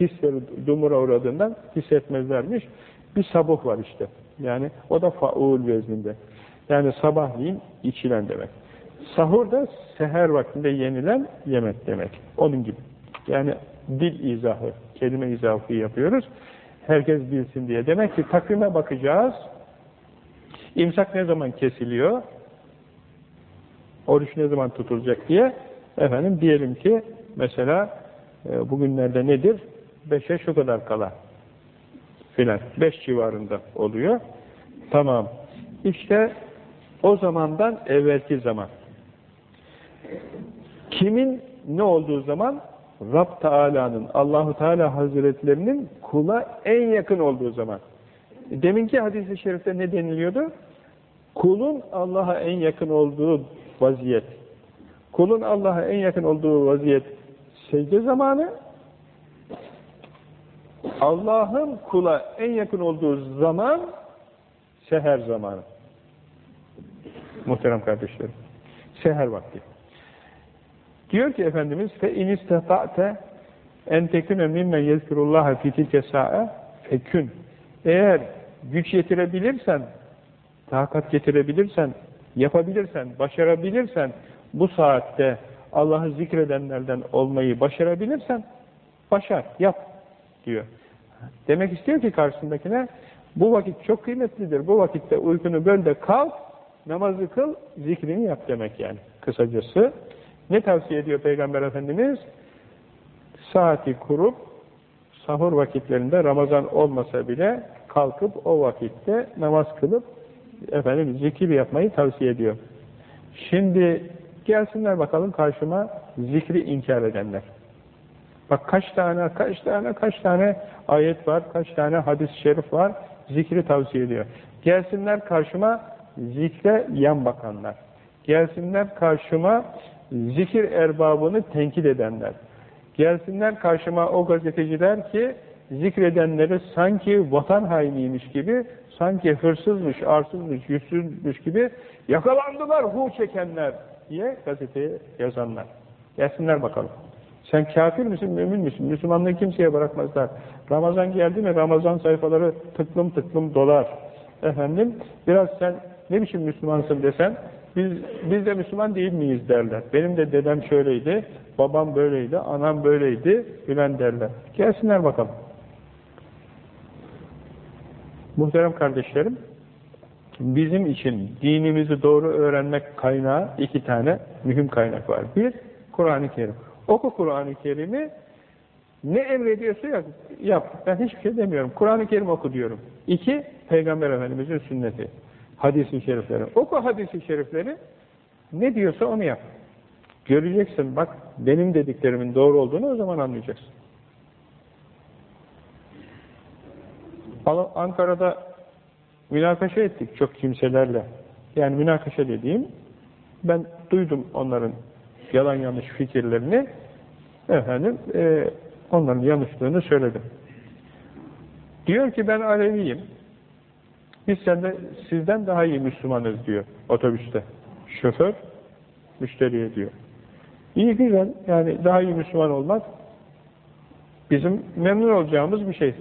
hisleri dumura uğradığından hissetmezlermiş. Bir sabuh var işte. Yani o da faul vezninde. Yani sabahleyin içilen demek. Sahur da seher vaktinde yenilen yemek demek. Onun gibi. Yani dil izahı, kelime izahı yapıyoruz. Herkes bilsin diye. Demek ki takvime bakacağız. İmsak ne zaman kesiliyor? Oruç ne zaman tutulacak diye. Efendim diyelim ki mesela e, bugünlerde nedir? Beşe şu kadar kala filan. Beş civarında oluyor. Tamam. İşte o zamandan evvelki zaman. Kimin ne olduğu zaman? Rab Teala'nın, Allahu Teala Hazretlerinin kula en yakın olduğu zaman. Deminki hadis-i şerifte ne deniliyordu? Kulun Allah'a en yakın olduğu vaziyet. Kulun Allah'a en yakın olduğu vaziyet secde zamanı. Allah'ın kula en yakın olduğu zaman seher zamanı. Muhterem kardeşlerim. Seher vakti. Diyor ki Efendimiz fe in istata'te en tekune mimmen yezkurullaha fi tilke sa'a fekün. Eğer güç yetirebilirsen, takat getirebilirsen, yapabilirsen, başarabilirsen bu saatte Allah'ı zikredenlerden olmayı başarabilirsen başar, yap diyor. Demek istiyor ki karşısındakine bu vakit çok kıymetlidir. Bu vakitte uykunu böl de kalk, namazı kıl, zikrini yap demek yani. Kısacası ne tavsiye ediyor Peygamber Efendimiz? Saati kurup sahur vakitlerinde Ramazan olmasa bile kalkıp o vakitte namaz kılıp efendim zikir yapmayı tavsiye ediyor. Şimdi gelsinler bakalım karşıma zikri inkar edenler. Bak kaç tane, kaç tane, kaç tane ayet var, kaç tane hadis-i şerif var, zikri tavsiye ediyor. Gelsinler karşıma zikre yan bakanlar. Gelsinler karşıma zikir erbabını tenkit edenler. Gelsinler karşıma o gazeteciler ki zikredenleri sanki vatan hainiymiş gibi, sanki hırsızmış, arsızmış, yüzsüzmüş gibi yakalandılar hu çekenler diye gazeteye yazanlar. Gelsinler bakalım. Sen kafir misin, mümin misin? Müslümanlığı kimseye bırakmazlar. Ramazan geldi mi Ramazan sayfaları tıklım tıklım dolar. Efendim, biraz sen ne biçim Müslümansın desen, biz, biz de Müslüman değil miyiz derler. Benim de dedem şöyleydi, babam böyleydi, anam böyleydi, filan derler. Gelsinler bakalım. Muhterem kardeşlerim, bizim için dinimizi doğru öğrenmek kaynağı iki tane mühim kaynak var. Bir, Kur'an-ı Kerim. Oku Kur'an-ı Kerim'i, ne emrediyorsa yap, yap. Ben hiçbir şey demiyorum. Kur'an-ı Kerim oku diyorum. İki, Peygamber Efendimiz'in sünneti. Hadis-i şerifleri. Oku hadis-i şerifleri, ne diyorsa onu yap. Göreceksin bak, benim dediklerimin doğru olduğunu o zaman anlayacaksın. Ankara'da münakaşa ettik çok kimselerle. Yani münakaşa dediğim, ben duydum onların yalan yanlış fikirlerini, efendim, e, onların yanlışlığını söyledim. Diyor ki ben Aleviyim, biz sende, sizden daha iyi Müslümanız diyor otobüste. Şoför, müşteriye diyor. İyi güzel, yani daha iyi Müslüman olmak bizim memnun olacağımız bir şey.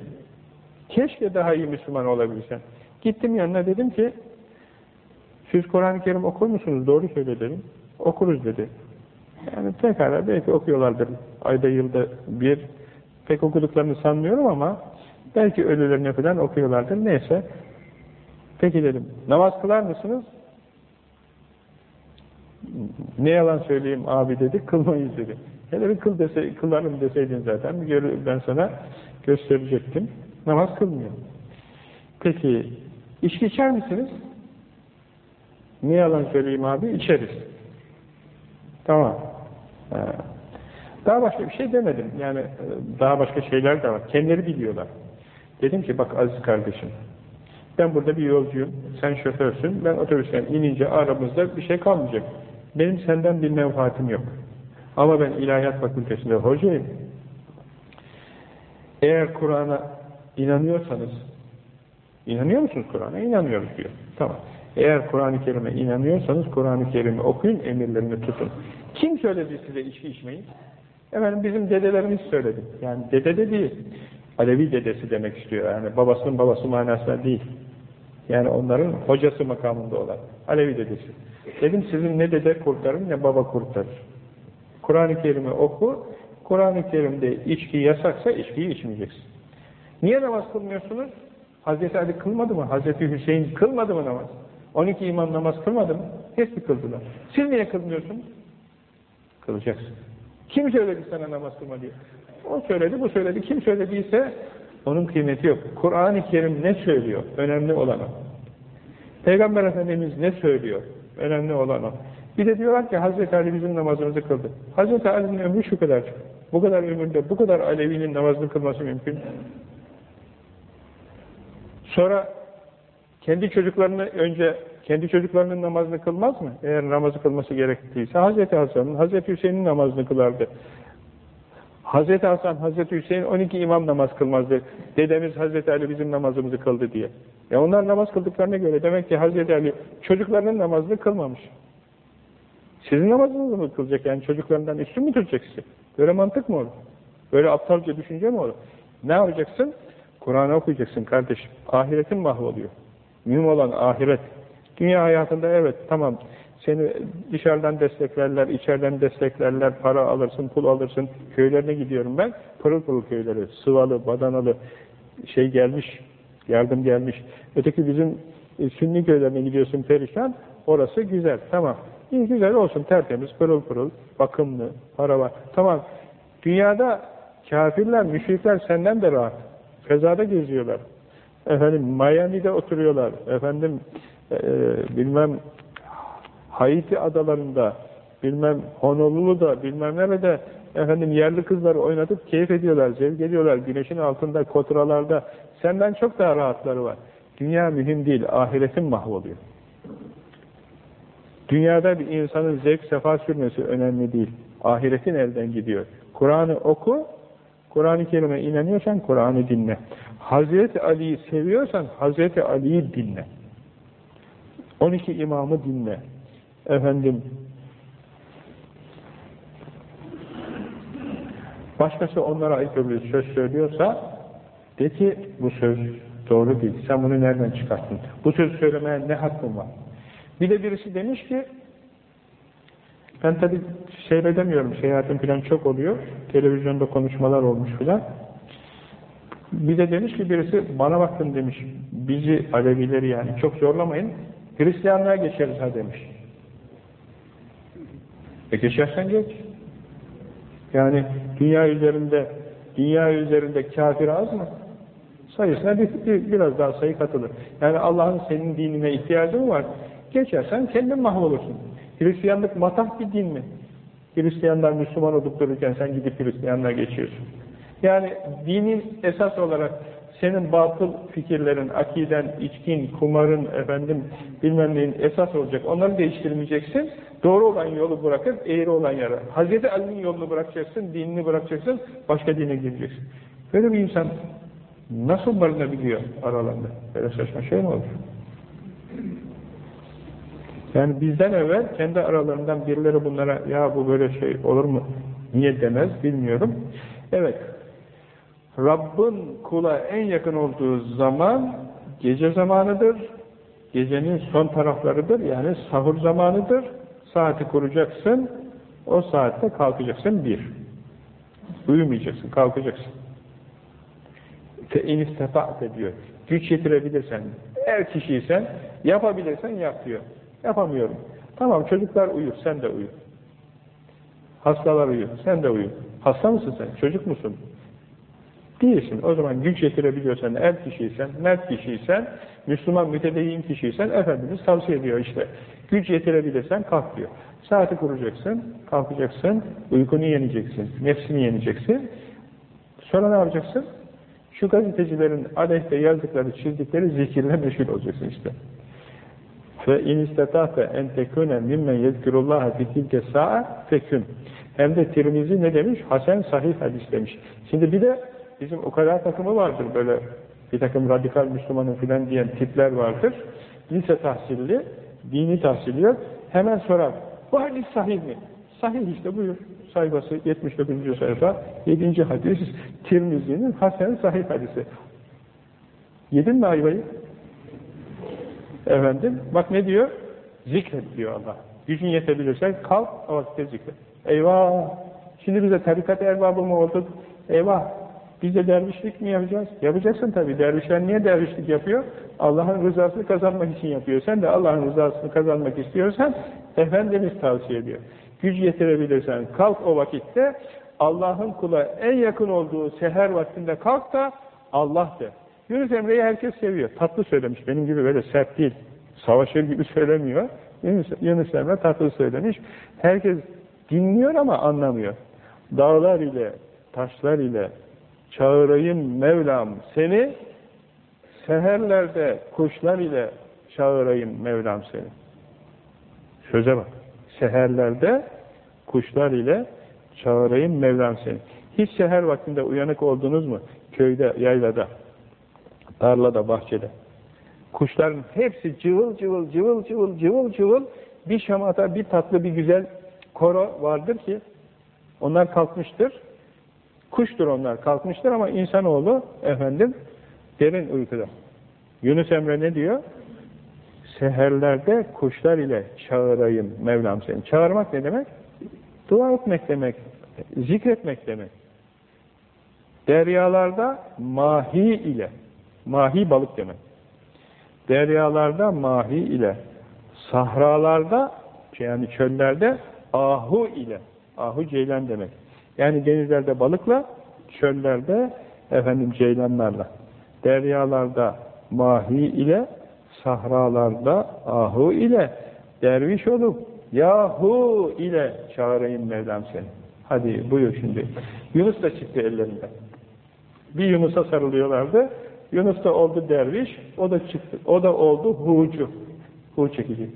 Keşke daha iyi Müslüman olabilsen. Gittim yanına dedim ki siz Kur'an-ı Kerim okur musunuz? Doğru söyle dedim. Okuruz dedi. Yani pekala belki okuyorlardır. Ayda yılda bir. Pek okuduklarını sanmıyorum ama belki ölülerine falan okuyorlardır. Neyse. Peki dedim. Namaz kılar mısınız? Ne yalan söyleyeyim abi dedi. Kılmayız dedi. Hele bir kıl dese, kılarım deseydin zaten ben sana gösterecektim. Namaz kılmıyor. Peki içki içer misiniz? Ne yalan söyleyeyim abi? İçeriz. Tamam. Daha başka bir şey demedim. Yani e, daha başka şeyler de var. Kendileri biliyorlar. Dedim ki bak aziz kardeşim ben burada bir yolcuyum. Sen şoförsün. Ben otobüsten inince aramızda bir şey kalmayacak. Benim senden bir menfaatim yok. Ama ben ilahiyat fakültesinde hocayım. Eğer Kur'an'a inanıyorsanız inanıyor musunuz Kur'an'a? İnanıyoruz diyor. Tamam. Eğer Kur'an-ı Kerim'e inanıyorsanız Kur'an-ı Kerim'i okuyun, emirlerini tutun. Kim söyledi size içki içmeyi? Efendim bizim dedelerimiz söyledi. Yani dede de değil. Alevi dedesi demek istiyor. Yani babasının babası manasında değil. Yani onların hocası makamında olan. Alevi dedesi. Dedim sizin ne dede kurtarır ne baba kurtarır. Kur'an-ı Kerim'i oku. Kur'an-ı Kerim'de içki yasaksa içkiyi içmeyeceksin. Niye namaz kılmıyorsunuz? Hazreti Ali kılmadı mı? Hazreti Hüseyin kılmadı mı namaz? 12 imam namaz kılmadı mı? Hepsi kıldılar. Siz niye kılmıyorsunuz? Kılacaksın. Kim söyledi sana namaz kılma diye? O söyledi, bu söyledi. Kim söylediyse onun kıymeti yok. Kur'an-ı Kerim ne söylüyor? Önemli olan o. Peygamber Efendimiz ne söylüyor? Önemli olan o. Bir de diyorlar ki Hazreti Ali bizim namazımızı kıldı. Hazreti Ali'nin ömrü şu kadar. Bu kadar ömürde bu kadar Alevi'nin namazını kılması mümkün. Sonra kendi çocuklarını önce kendi çocuklarının namazını kılmaz mı? Eğer namazı kılması gerektiyse Hazreti Hasan'ın, Hazreti Hüseyin'in namazını kılardı. Hazreti Hasan, Hazreti Hüseyin 12 imam namaz kılmazdı. Dedemiz Hazreti Ali bizim namazımızı kıldı diye. Ya onlar namaz kıldıklarına göre demek ki Hazreti Ali çocuklarının namazını kılmamış. Sizin namazınızı mı kılacak yani çocuklarından üstün mü tutacak? Böyle mantık mı olur? Böyle aptalca düşünce mi olur? Ne yapacaksın? Kur'an'ı okuyacaksın kardeşim. Ahiretin mahvoluyor. Mühim olan ahiret. Dünya hayatında evet tamam seni dışarıdan desteklerler, içeriden desteklerler, para alırsın, pul alırsın. Köylerine gidiyorum ben. Pırıl pırıl köyleri, sıvalı, badanalı şey gelmiş, yardım gelmiş. Öteki bizim e, sünni köylerine gidiyorsun perişan, orası güzel, tamam. İyi güzel olsun, tertemiz, pırıl pırıl, bakımlı, para var. Tamam, dünyada kafirler, müşrikler senden de rahat. Fezada geziyorlar. Efendim Miami'de oturuyorlar. Efendim e, bilmem Haiti adalarında, bilmem Honolulu'da, bilmem nerede efendim yerli kızları oynatıp keyif ediyorlar, zevk ediyorlar. Güneşin altında, kotralarda. Senden çok daha rahatları var. Dünya mühim değil, ahiretin mahvoluyor. Dünyada bir insanın zevk sefa sürmesi önemli değil. Ahiretin elden gidiyor. Kur'an'ı oku, Kur'an-ı Kerim'e inanıyorsan Kur'an'ı dinle. Hazreti Ali'yi seviyorsan Hazreti Ali'yi dinle. 12 imamı dinle. Efendim başkası onlara aykırı bir söz söylüyorsa de ki bu söz doğru değil. Sen bunu nereden çıkarttın? Bu sözü söylemeye ne hakkın var? Bir de birisi demiş ki ben tabi seyredemiyorum. Seyahatim falan çok oluyor. Televizyonda konuşmalar olmuş filan. Bir de demiş ki birisi bana bakın demiş. Bizi Alevileri yani çok zorlamayın. Hristiyanlığa geçeriz ha demiş. E geçersen geç. Yani dünya üzerinde dünya üzerinde kafir az mı? Sayısına bir, bir, biraz daha sayı katılır. Yani Allah'ın senin dinine ihtiyacı mı var? Geçersen kendin mahvolursun. Hristiyanlık matah bir din mi? Hristiyanlar Müslüman olup dururken sen gidip Hristiyanlığa geçiyorsun. Yani dinin esas olarak senin batıl fikirlerin, akiden, içkin, kumarın, efendim bilmem neyin esas olacak. Onları değiştirmeyeceksin. Doğru olan yolu bırakıp eğri olan yere. Hazreti Ali'nin yolunu bırakacaksın, dinini bırakacaksın, başka dine gireceksin. Böyle bir insan nasıl barınabiliyor aralarında? Böyle saçma şey mi olur? Yani bizden evvel kendi aralarından birileri bunlara ya bu böyle şey olur mu? Niye demez bilmiyorum. Evet. Rabbin kula en yakın olduğu zaman gece zamanıdır. Gecenin son taraflarıdır. Yani sahur zamanıdır. Saati kuracaksın. O saatte kalkacaksın bir. Uyumayacaksın, kalkacaksın. Fe inistefa'te diyor. Güç yetirebilirsen, eğer kişiysen, yapabilirsen yap diyor. Yapamıyorum. Tamam çocuklar uyur, sen de uyu. Hastalar uyur, sen de uyu. Hasta mısın sen? Çocuk musun? Değilsin. O zaman güç yetirebiliyorsan, er kişiysen, mert kişiysen, Müslüman mütedeyyin kişiysen, Efendimiz tavsiye ediyor işte. Güç yetirebilirsen kalk diyor. Saati kuracaksın, kalkacaksın, uykunu yeneceksin, nefsini yeneceksin. Sonra ne yapacaksın? Şu gazetecilerin aleyhte yazdıkları, çizdikleri zikirle meşgul olacaksın işte. Ve in istata'te en tekune mimmen yezkirullaha fitilke sa'a fekün. Hem de Tirmizi ne demiş? Hasen sahih hadis demiş. Şimdi bir de bizim o kadar takımı vardır böyle bir takım radikal Müslümanın filan diyen tipler vardır. Lise tahsilli, dini tahsili yok. Hemen sorar. Bu hadis sahih mi? Sahih işte buyur. Sayfası 79. sayfa 7. hadis Tirmizi'nin Hasen sahih hadisi. Yedin mi ayvayı? Efendim, bak ne diyor? Zikret diyor Allah. Gücün yetebilirsen kalk, o vakitte zikret. Eyvah! Şimdi bize tarikat erbabı mı olduk? Eyvah! Biz de dervişlik mi yapacağız? Yapacaksın tabii. Dervişler niye dervişlik yapıyor? Allah'ın rızasını kazanmak için yapıyor. Sen de Allah'ın rızasını kazanmak istiyorsan Efendimiz tavsiye ediyor. Güç yetirebilirsen kalk o vakitte Allah'ın kula en yakın olduğu seher vaktinde kalk da Allah de. Yunus Emre'yi herkes seviyor. Tatlı söylemiş. Benim gibi böyle sert değil. Savaşır gibi söylemiyor. Yunus, Yunus Emre tatlı söylemiş. Herkes dinliyor ama anlamıyor. Dağlar ile, taşlar ile çağırayım Mevlam seni, seherlerde kuşlar ile çağırayım Mevlam seni. Söze bak. Seherlerde kuşlar ile çağırayım Mevlam seni. Hiç seher vaktinde uyanık oldunuz mu? Köyde, yaylada tarlada, bahçede. Kuşların hepsi cıvıl cıvıl, cıvıl cıvıl, cıvıl cıvıl bir şamata, bir tatlı, bir güzel koro vardır ki onlar kalkmıştır. Kuştur onlar, kalkmıştır ama insanoğlu efendim derin uykuda. Yunus Emre ne diyor? Seherlerde kuşlar ile çağırayım Mevlam seni. Çağırmak ne demek? Dua etmek demek, zikretmek demek. Deryalarda mahi ile Mahi balık demek. Deryalarda mahi ile, sahralarda yani çöllerde ahu ile, ahu ceylan demek. Yani denizlerde balıkla, çöllerde efendim ceylanlarla. Deryalarda mahi ile, sahralarda ahu ile derviş olup yahu ile çağırayım Mevlam seni. Hadi buyur şimdi. Yunus da çıktı ellerinden. Bir Yunus'a sarılıyorlardı. Yunus da oldu derviş, o da çıktı. O da oldu hucu. Hu çekici.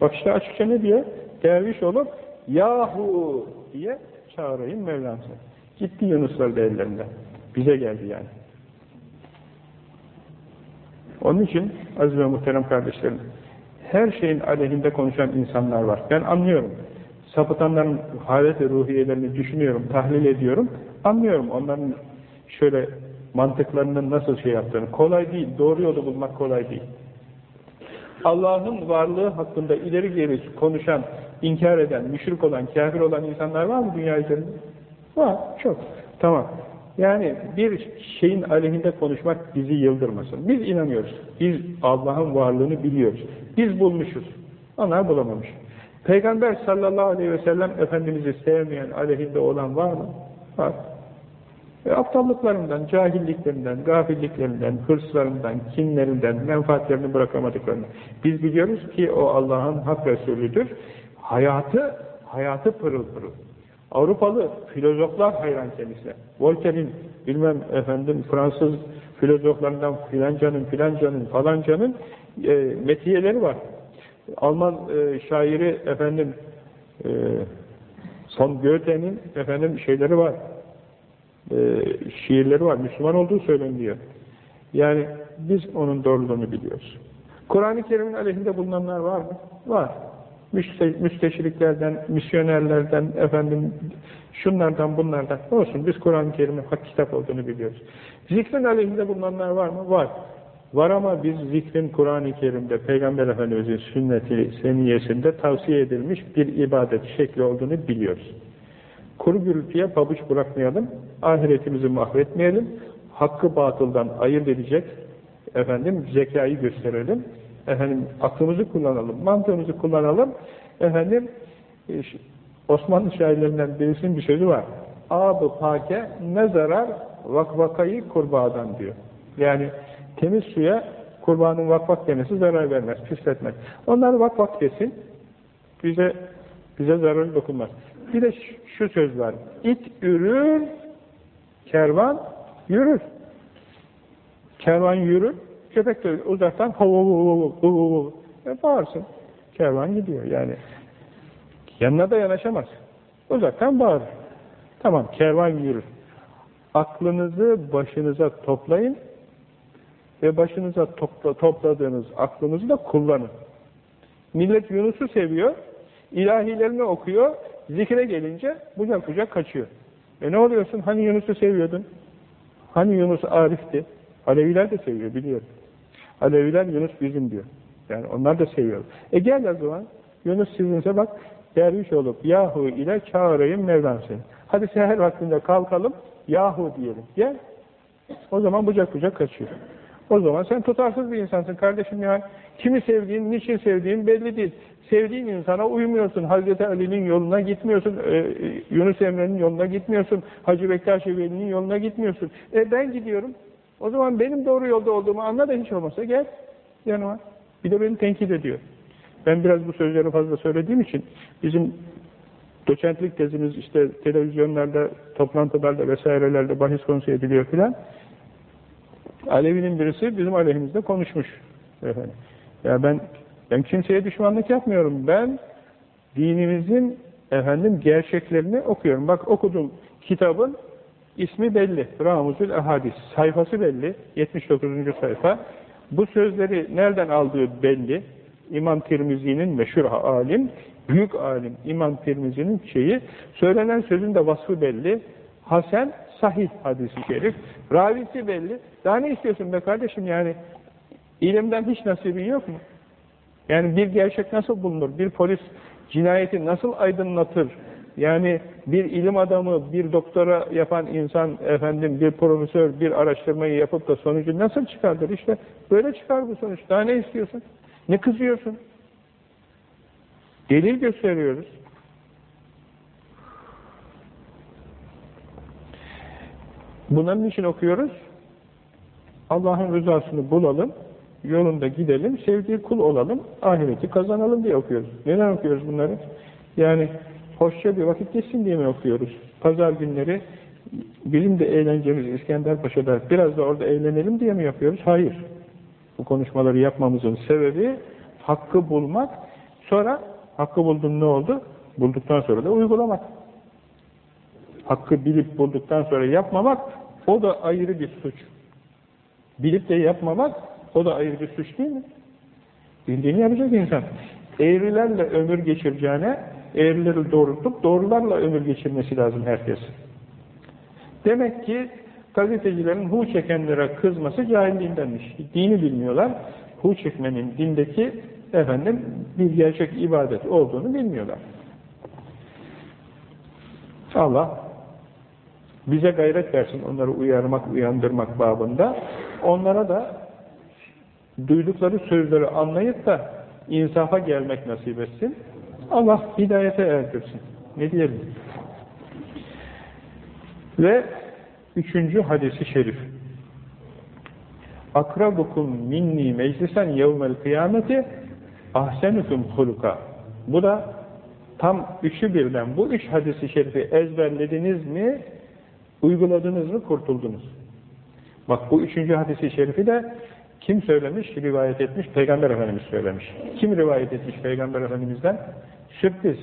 Bak işte açıkça ne diyor? Derviş olup yahu diye çağırayım Mevlam. Gitti Yunuslar da ellerinden. Bize geldi yani. Onun için aziz ve muhterem kardeşlerim, her şeyin aleyhinde konuşan insanlar var. Ben anlıyorum. Sapıtanların halet ve ruhiyelerini düşünüyorum, tahlil ediyorum. Anlıyorum onların şöyle mantıklarının nasıl şey yaptığını. Kolay değil, doğru yolu bulmak kolay değil. Allah'ın varlığı hakkında ileri geri konuşan, inkar eden, müşrik olan, kafir olan insanlar var mı dünya üzerinde? Var, çok. Tamam. Yani bir şeyin aleyhinde konuşmak bizi yıldırmasın. Biz inanıyoruz. Biz Allah'ın varlığını biliyoruz. Biz bulmuşuz. Onlar bulamamış. Peygamber sallallahu aleyhi ve sellem Efendimiz'i sevmeyen, aleyhinde olan var mı? Var. E, aptallıklarından, cahilliklerinden, gafilliklerinden, hırslarından, kinlerinden, menfaatlerini bırakamadıklarını. Biz biliyoruz ki o Allah'ın hak Resulüdür. Hayatı, hayatı pırıl pırıl. Avrupalı filozoflar hayran kendisine. Voltaire'in, bilmem efendim Fransız filozoflarından filancanın, filancanın, falancanın e, metiyeleri var. Alman e, şairi efendim e, Son Goethe'nin efendim şeyleri var. E, şiirleri var. Müslüman olduğu söyleniyor. Yani biz onun doğruluğunu biliyoruz. Kur'an-ı Kerim'in aleyhinde bulunanlar var mı? Var müsteşriklerden, misyonerlerden, efendim şunlardan bunlardan olsun biz Kur'an-ı Kerim'in hak kitap olduğunu biliyoruz. Zikrin aleyhinde bulunanlar var mı? Var. Var ama biz zikrin Kur'an-ı Kerim'de Peygamber Efendimiz'in sünneti seniyesinde tavsiye edilmiş bir ibadet şekli olduğunu biliyoruz. Kuru gürültüye pabuç bırakmayalım, ahiretimizi mahvetmeyelim, hakkı batıldan ayırt edecek efendim zekayı gösterelim, efendim aklımızı kullanalım, mantığımızı kullanalım. Efendim e, Osmanlı şairlerinden birisinin bir sözü var. Ab-ı pake ne zarar vakvakayı kurbağadan diyor. Yani temiz suya kurbanın vakvak demesi zarar vermez, pisletmez. Onlar vakvak desin, bize bize zarar dokunmaz. Bir de şu söz var. İt ürür, kervan yürür. Kervan yürür, Köpek de uzaktan hav hav hav hav hav e, bağırsın. Kervan gidiyor yani. Yanına da yanaşamaz. Uzaktan bağırır. Tamam kervan yürür. Aklınızı başınıza toplayın ve başınıza topla, topladığınız aklınızı da kullanın. Millet Yunus'u seviyor, ilahilerini okuyor, zikre gelince bucak bucak kaçıyor. E ne oluyorsun? Hani Yunus'u seviyordun? Hani Yunus Arif'ti? Aleviler de seviyor biliyorum. Aleviler Yunus bizim diyor. Yani onlar da seviyor. E gel o zaman. Yunus sizinse bak derviş olup Yahu ile çağırayım Mevlam seni. Hadi seher vaktinde kalkalım Yahu diyelim. Gel. O zaman bucak bucak kaçıyor. O zaman sen tutarsız bir insansın kardeşim ya. Kimi sevdiğin, niçin sevdiğin belli değil. Sevdiğin insana uymuyorsun. Hazreti Ali'nin yoluna gitmiyorsun. Ee, Yunus Emre'nin yoluna gitmiyorsun. Hacı Bektaş Veli'nin yoluna gitmiyorsun. E ben gidiyorum. O zaman benim doğru yolda olduğumu anla da hiç olmasa gel yanıma. Bir de beni tenkit ediyor. Ben biraz bu sözleri fazla söylediğim için bizim doçentlik tezimiz işte televizyonlarda, toplantılarda vesairelerde bahis konusu ediliyor filan. Alevi'nin birisi bizim aleyhimizde konuşmuş. Efendim. Ya ben ben kimseye düşmanlık yapmıyorum. Ben dinimizin efendim gerçeklerini okuyorum. Bak okudum kitabın İsmi belli. Ramuzül Ahadis. Sayfası belli. 79. sayfa. Bu sözleri nereden aldığı belli. İmam Tirmizi'nin meşhur alim, büyük alim İmam Tirmizi'nin şeyi, söylenen sözün de vasfı belli. Hasen, sahih hadisi şerif. Ravisi belli. Daha ne istiyorsun be kardeşim yani? İlimden hiç nasibin yok mu? Yani bir gerçek nasıl bulunur? Bir polis cinayeti nasıl aydınlatır? Yani bir ilim adamı, bir doktora yapan insan, efendim bir profesör, bir araştırmayı yapıp da sonucu nasıl çıkardır? İşte böyle çıkar bu sonuç. Daha ne istiyorsun? Ne kızıyorsun? Delil gösteriyoruz. Bunların için okuyoruz. Allah'ın rızasını bulalım. yolunda gidelim, sevdiği kul olalım, ahireti kazanalım diye okuyoruz. Neden okuyoruz bunları? Yani hoşça bir vakit geçsin diye mi okuyoruz? Pazar günleri bizim de eğlencemiz İskenderpaşa'da biraz da orada eğlenelim diye mi yapıyoruz? Hayır. Bu konuşmaları yapmamızın sebebi hakkı bulmak, sonra hakkı buldun ne oldu? Bulduktan sonra da uygulamak. Hakkı bilip bulduktan sonra yapmamak, o da ayrı bir suç. Bilip de yapmamak, o da ayrı bir suç değil mi? Bildiğini yapacak insan. Eğrilerle ömür geçireceğine, eğrileri doğrultup doğrularla ömür geçirmesi lazım herkes. Demek ki gazetecilerin hu çekenlere kızması cahilliğindenmiş. Dini bilmiyorlar. Hu çekmenin dindeki efendim bir gerçek ibadet olduğunu bilmiyorlar. Allah bize gayret versin onları uyarmak, uyandırmak babında. Onlara da duydukları sözleri anlayıp da insafa gelmek nasip etsin. Allah hidayete erdirsin. Ne diyelim? Ve üçüncü hadisi şerif. Akrabukum minni meclisen yevmel kıyameti ahsenukum huluka. Bu da tam üçü birden bu üç hadisi şerifi ezberlediniz mi, uyguladınız mı, kurtuldunuz. Bak bu üçüncü hadisi şerifi de kim söylemiş, rivayet etmiş? Peygamber Efendimiz söylemiş. Kim rivayet etmiş Peygamber Efendimiz'den? Sürpriz.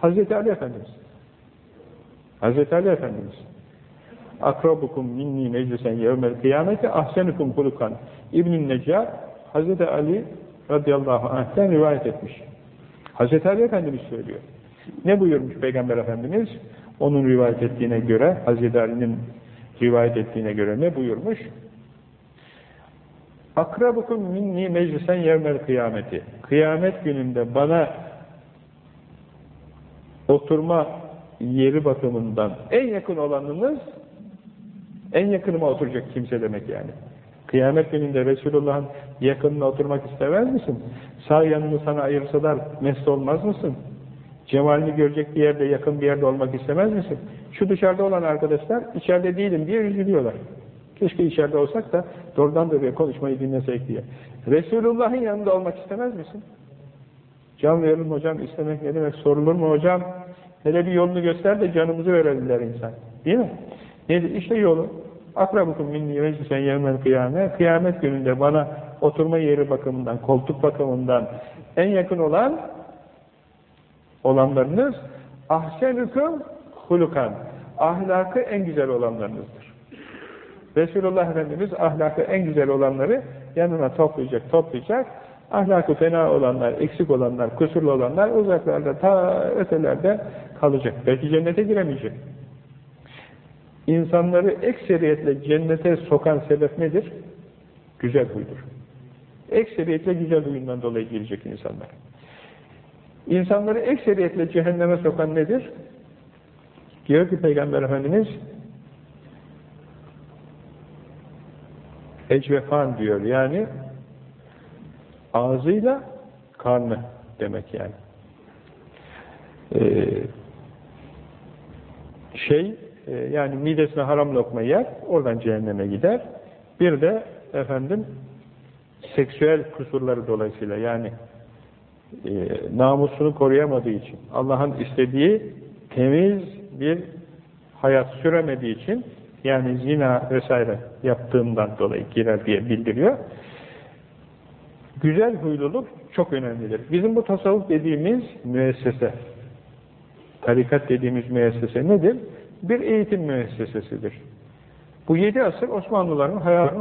Hazreti Ali Efendimiz. Hazreti Ali Efendimiz. Akrabukum minni meclisen yevmel kıyameti ahsenukum hulukan. İbn-i Neccar Hazreti Ali radıyallahu anh'ten rivayet etmiş. Hazreti Ali Efendimiz söylüyor. Ne buyurmuş Peygamber Efendimiz? Onun rivayet ettiğine göre, Hazreti Ali'nin rivayet ettiğine göre ne buyurmuş? Akrabukum minni meclisen yevmel kıyameti. Kıyamet gününde bana oturma yeri bakımından en yakın olanınız en yakınıma oturacak kimse demek yani. Kıyamet gününde Resulullah'ın yakınına oturmak istemez misin? Sağ yanını sana ayırsalar mest olmaz mısın? Cemalini görecek bir yerde, yakın bir yerde olmak istemez misin? Şu dışarıda olan arkadaşlar, içeride değilim diye üzülüyorlar. Keşke içeride olsak da doğrudan doğruya konuşmayı dinlesek diye. Resulullah'ın yanında olmak istemez misin? Can verelim hocam, istemek ne demek? Sorulur mu hocam? Hele bir yolunu göster de canımızı verebilirler insan. Değil mi? Nedir? İşte yolu. Akrabukum minni meclisen yevmel kıyame. Kıyamet gününde bana oturma yeri bakımından, koltuk bakımından en yakın olan olanlarınız ahsenüküm hulukan. Ahlakı en güzel olanlarınızdır. Resulullah Efendimiz ahlakı en güzel olanları yanına toplayacak, toplayacak. Ahlakı fena olanlar, eksik olanlar, kusurlu olanlar uzaklarda, ta ötelerde kalacak. Belki cennete giremeyecek. İnsanları ekseriyetle cennete sokan sebep nedir? Güzel huydur. Ekseriyetle güzel huyundan dolayı girecek insanlar. İnsanları ekseriyetle cehenneme sokan nedir? Diyor ki Peygamber Efendimiz ecvefan diyor. Yani ağzıyla karnı demek yani. Ee, şey e, yani midesine haram lokma yer, oradan cehenneme gider. Bir de efendim seksüel kusurları dolayısıyla yani e, namusunu koruyamadığı için, Allah'ın istediği temiz bir hayat süremediği için yani zina vesaire yaptığından dolayı girer diye bildiriyor. Güzel huyluluk çok önemlidir. Bizim bu tasavvuf dediğimiz müessese, tarikat dediğimiz müessese nedir? Bir eğitim müessesesidir. Bu yedi asır Osmanlıların hayatını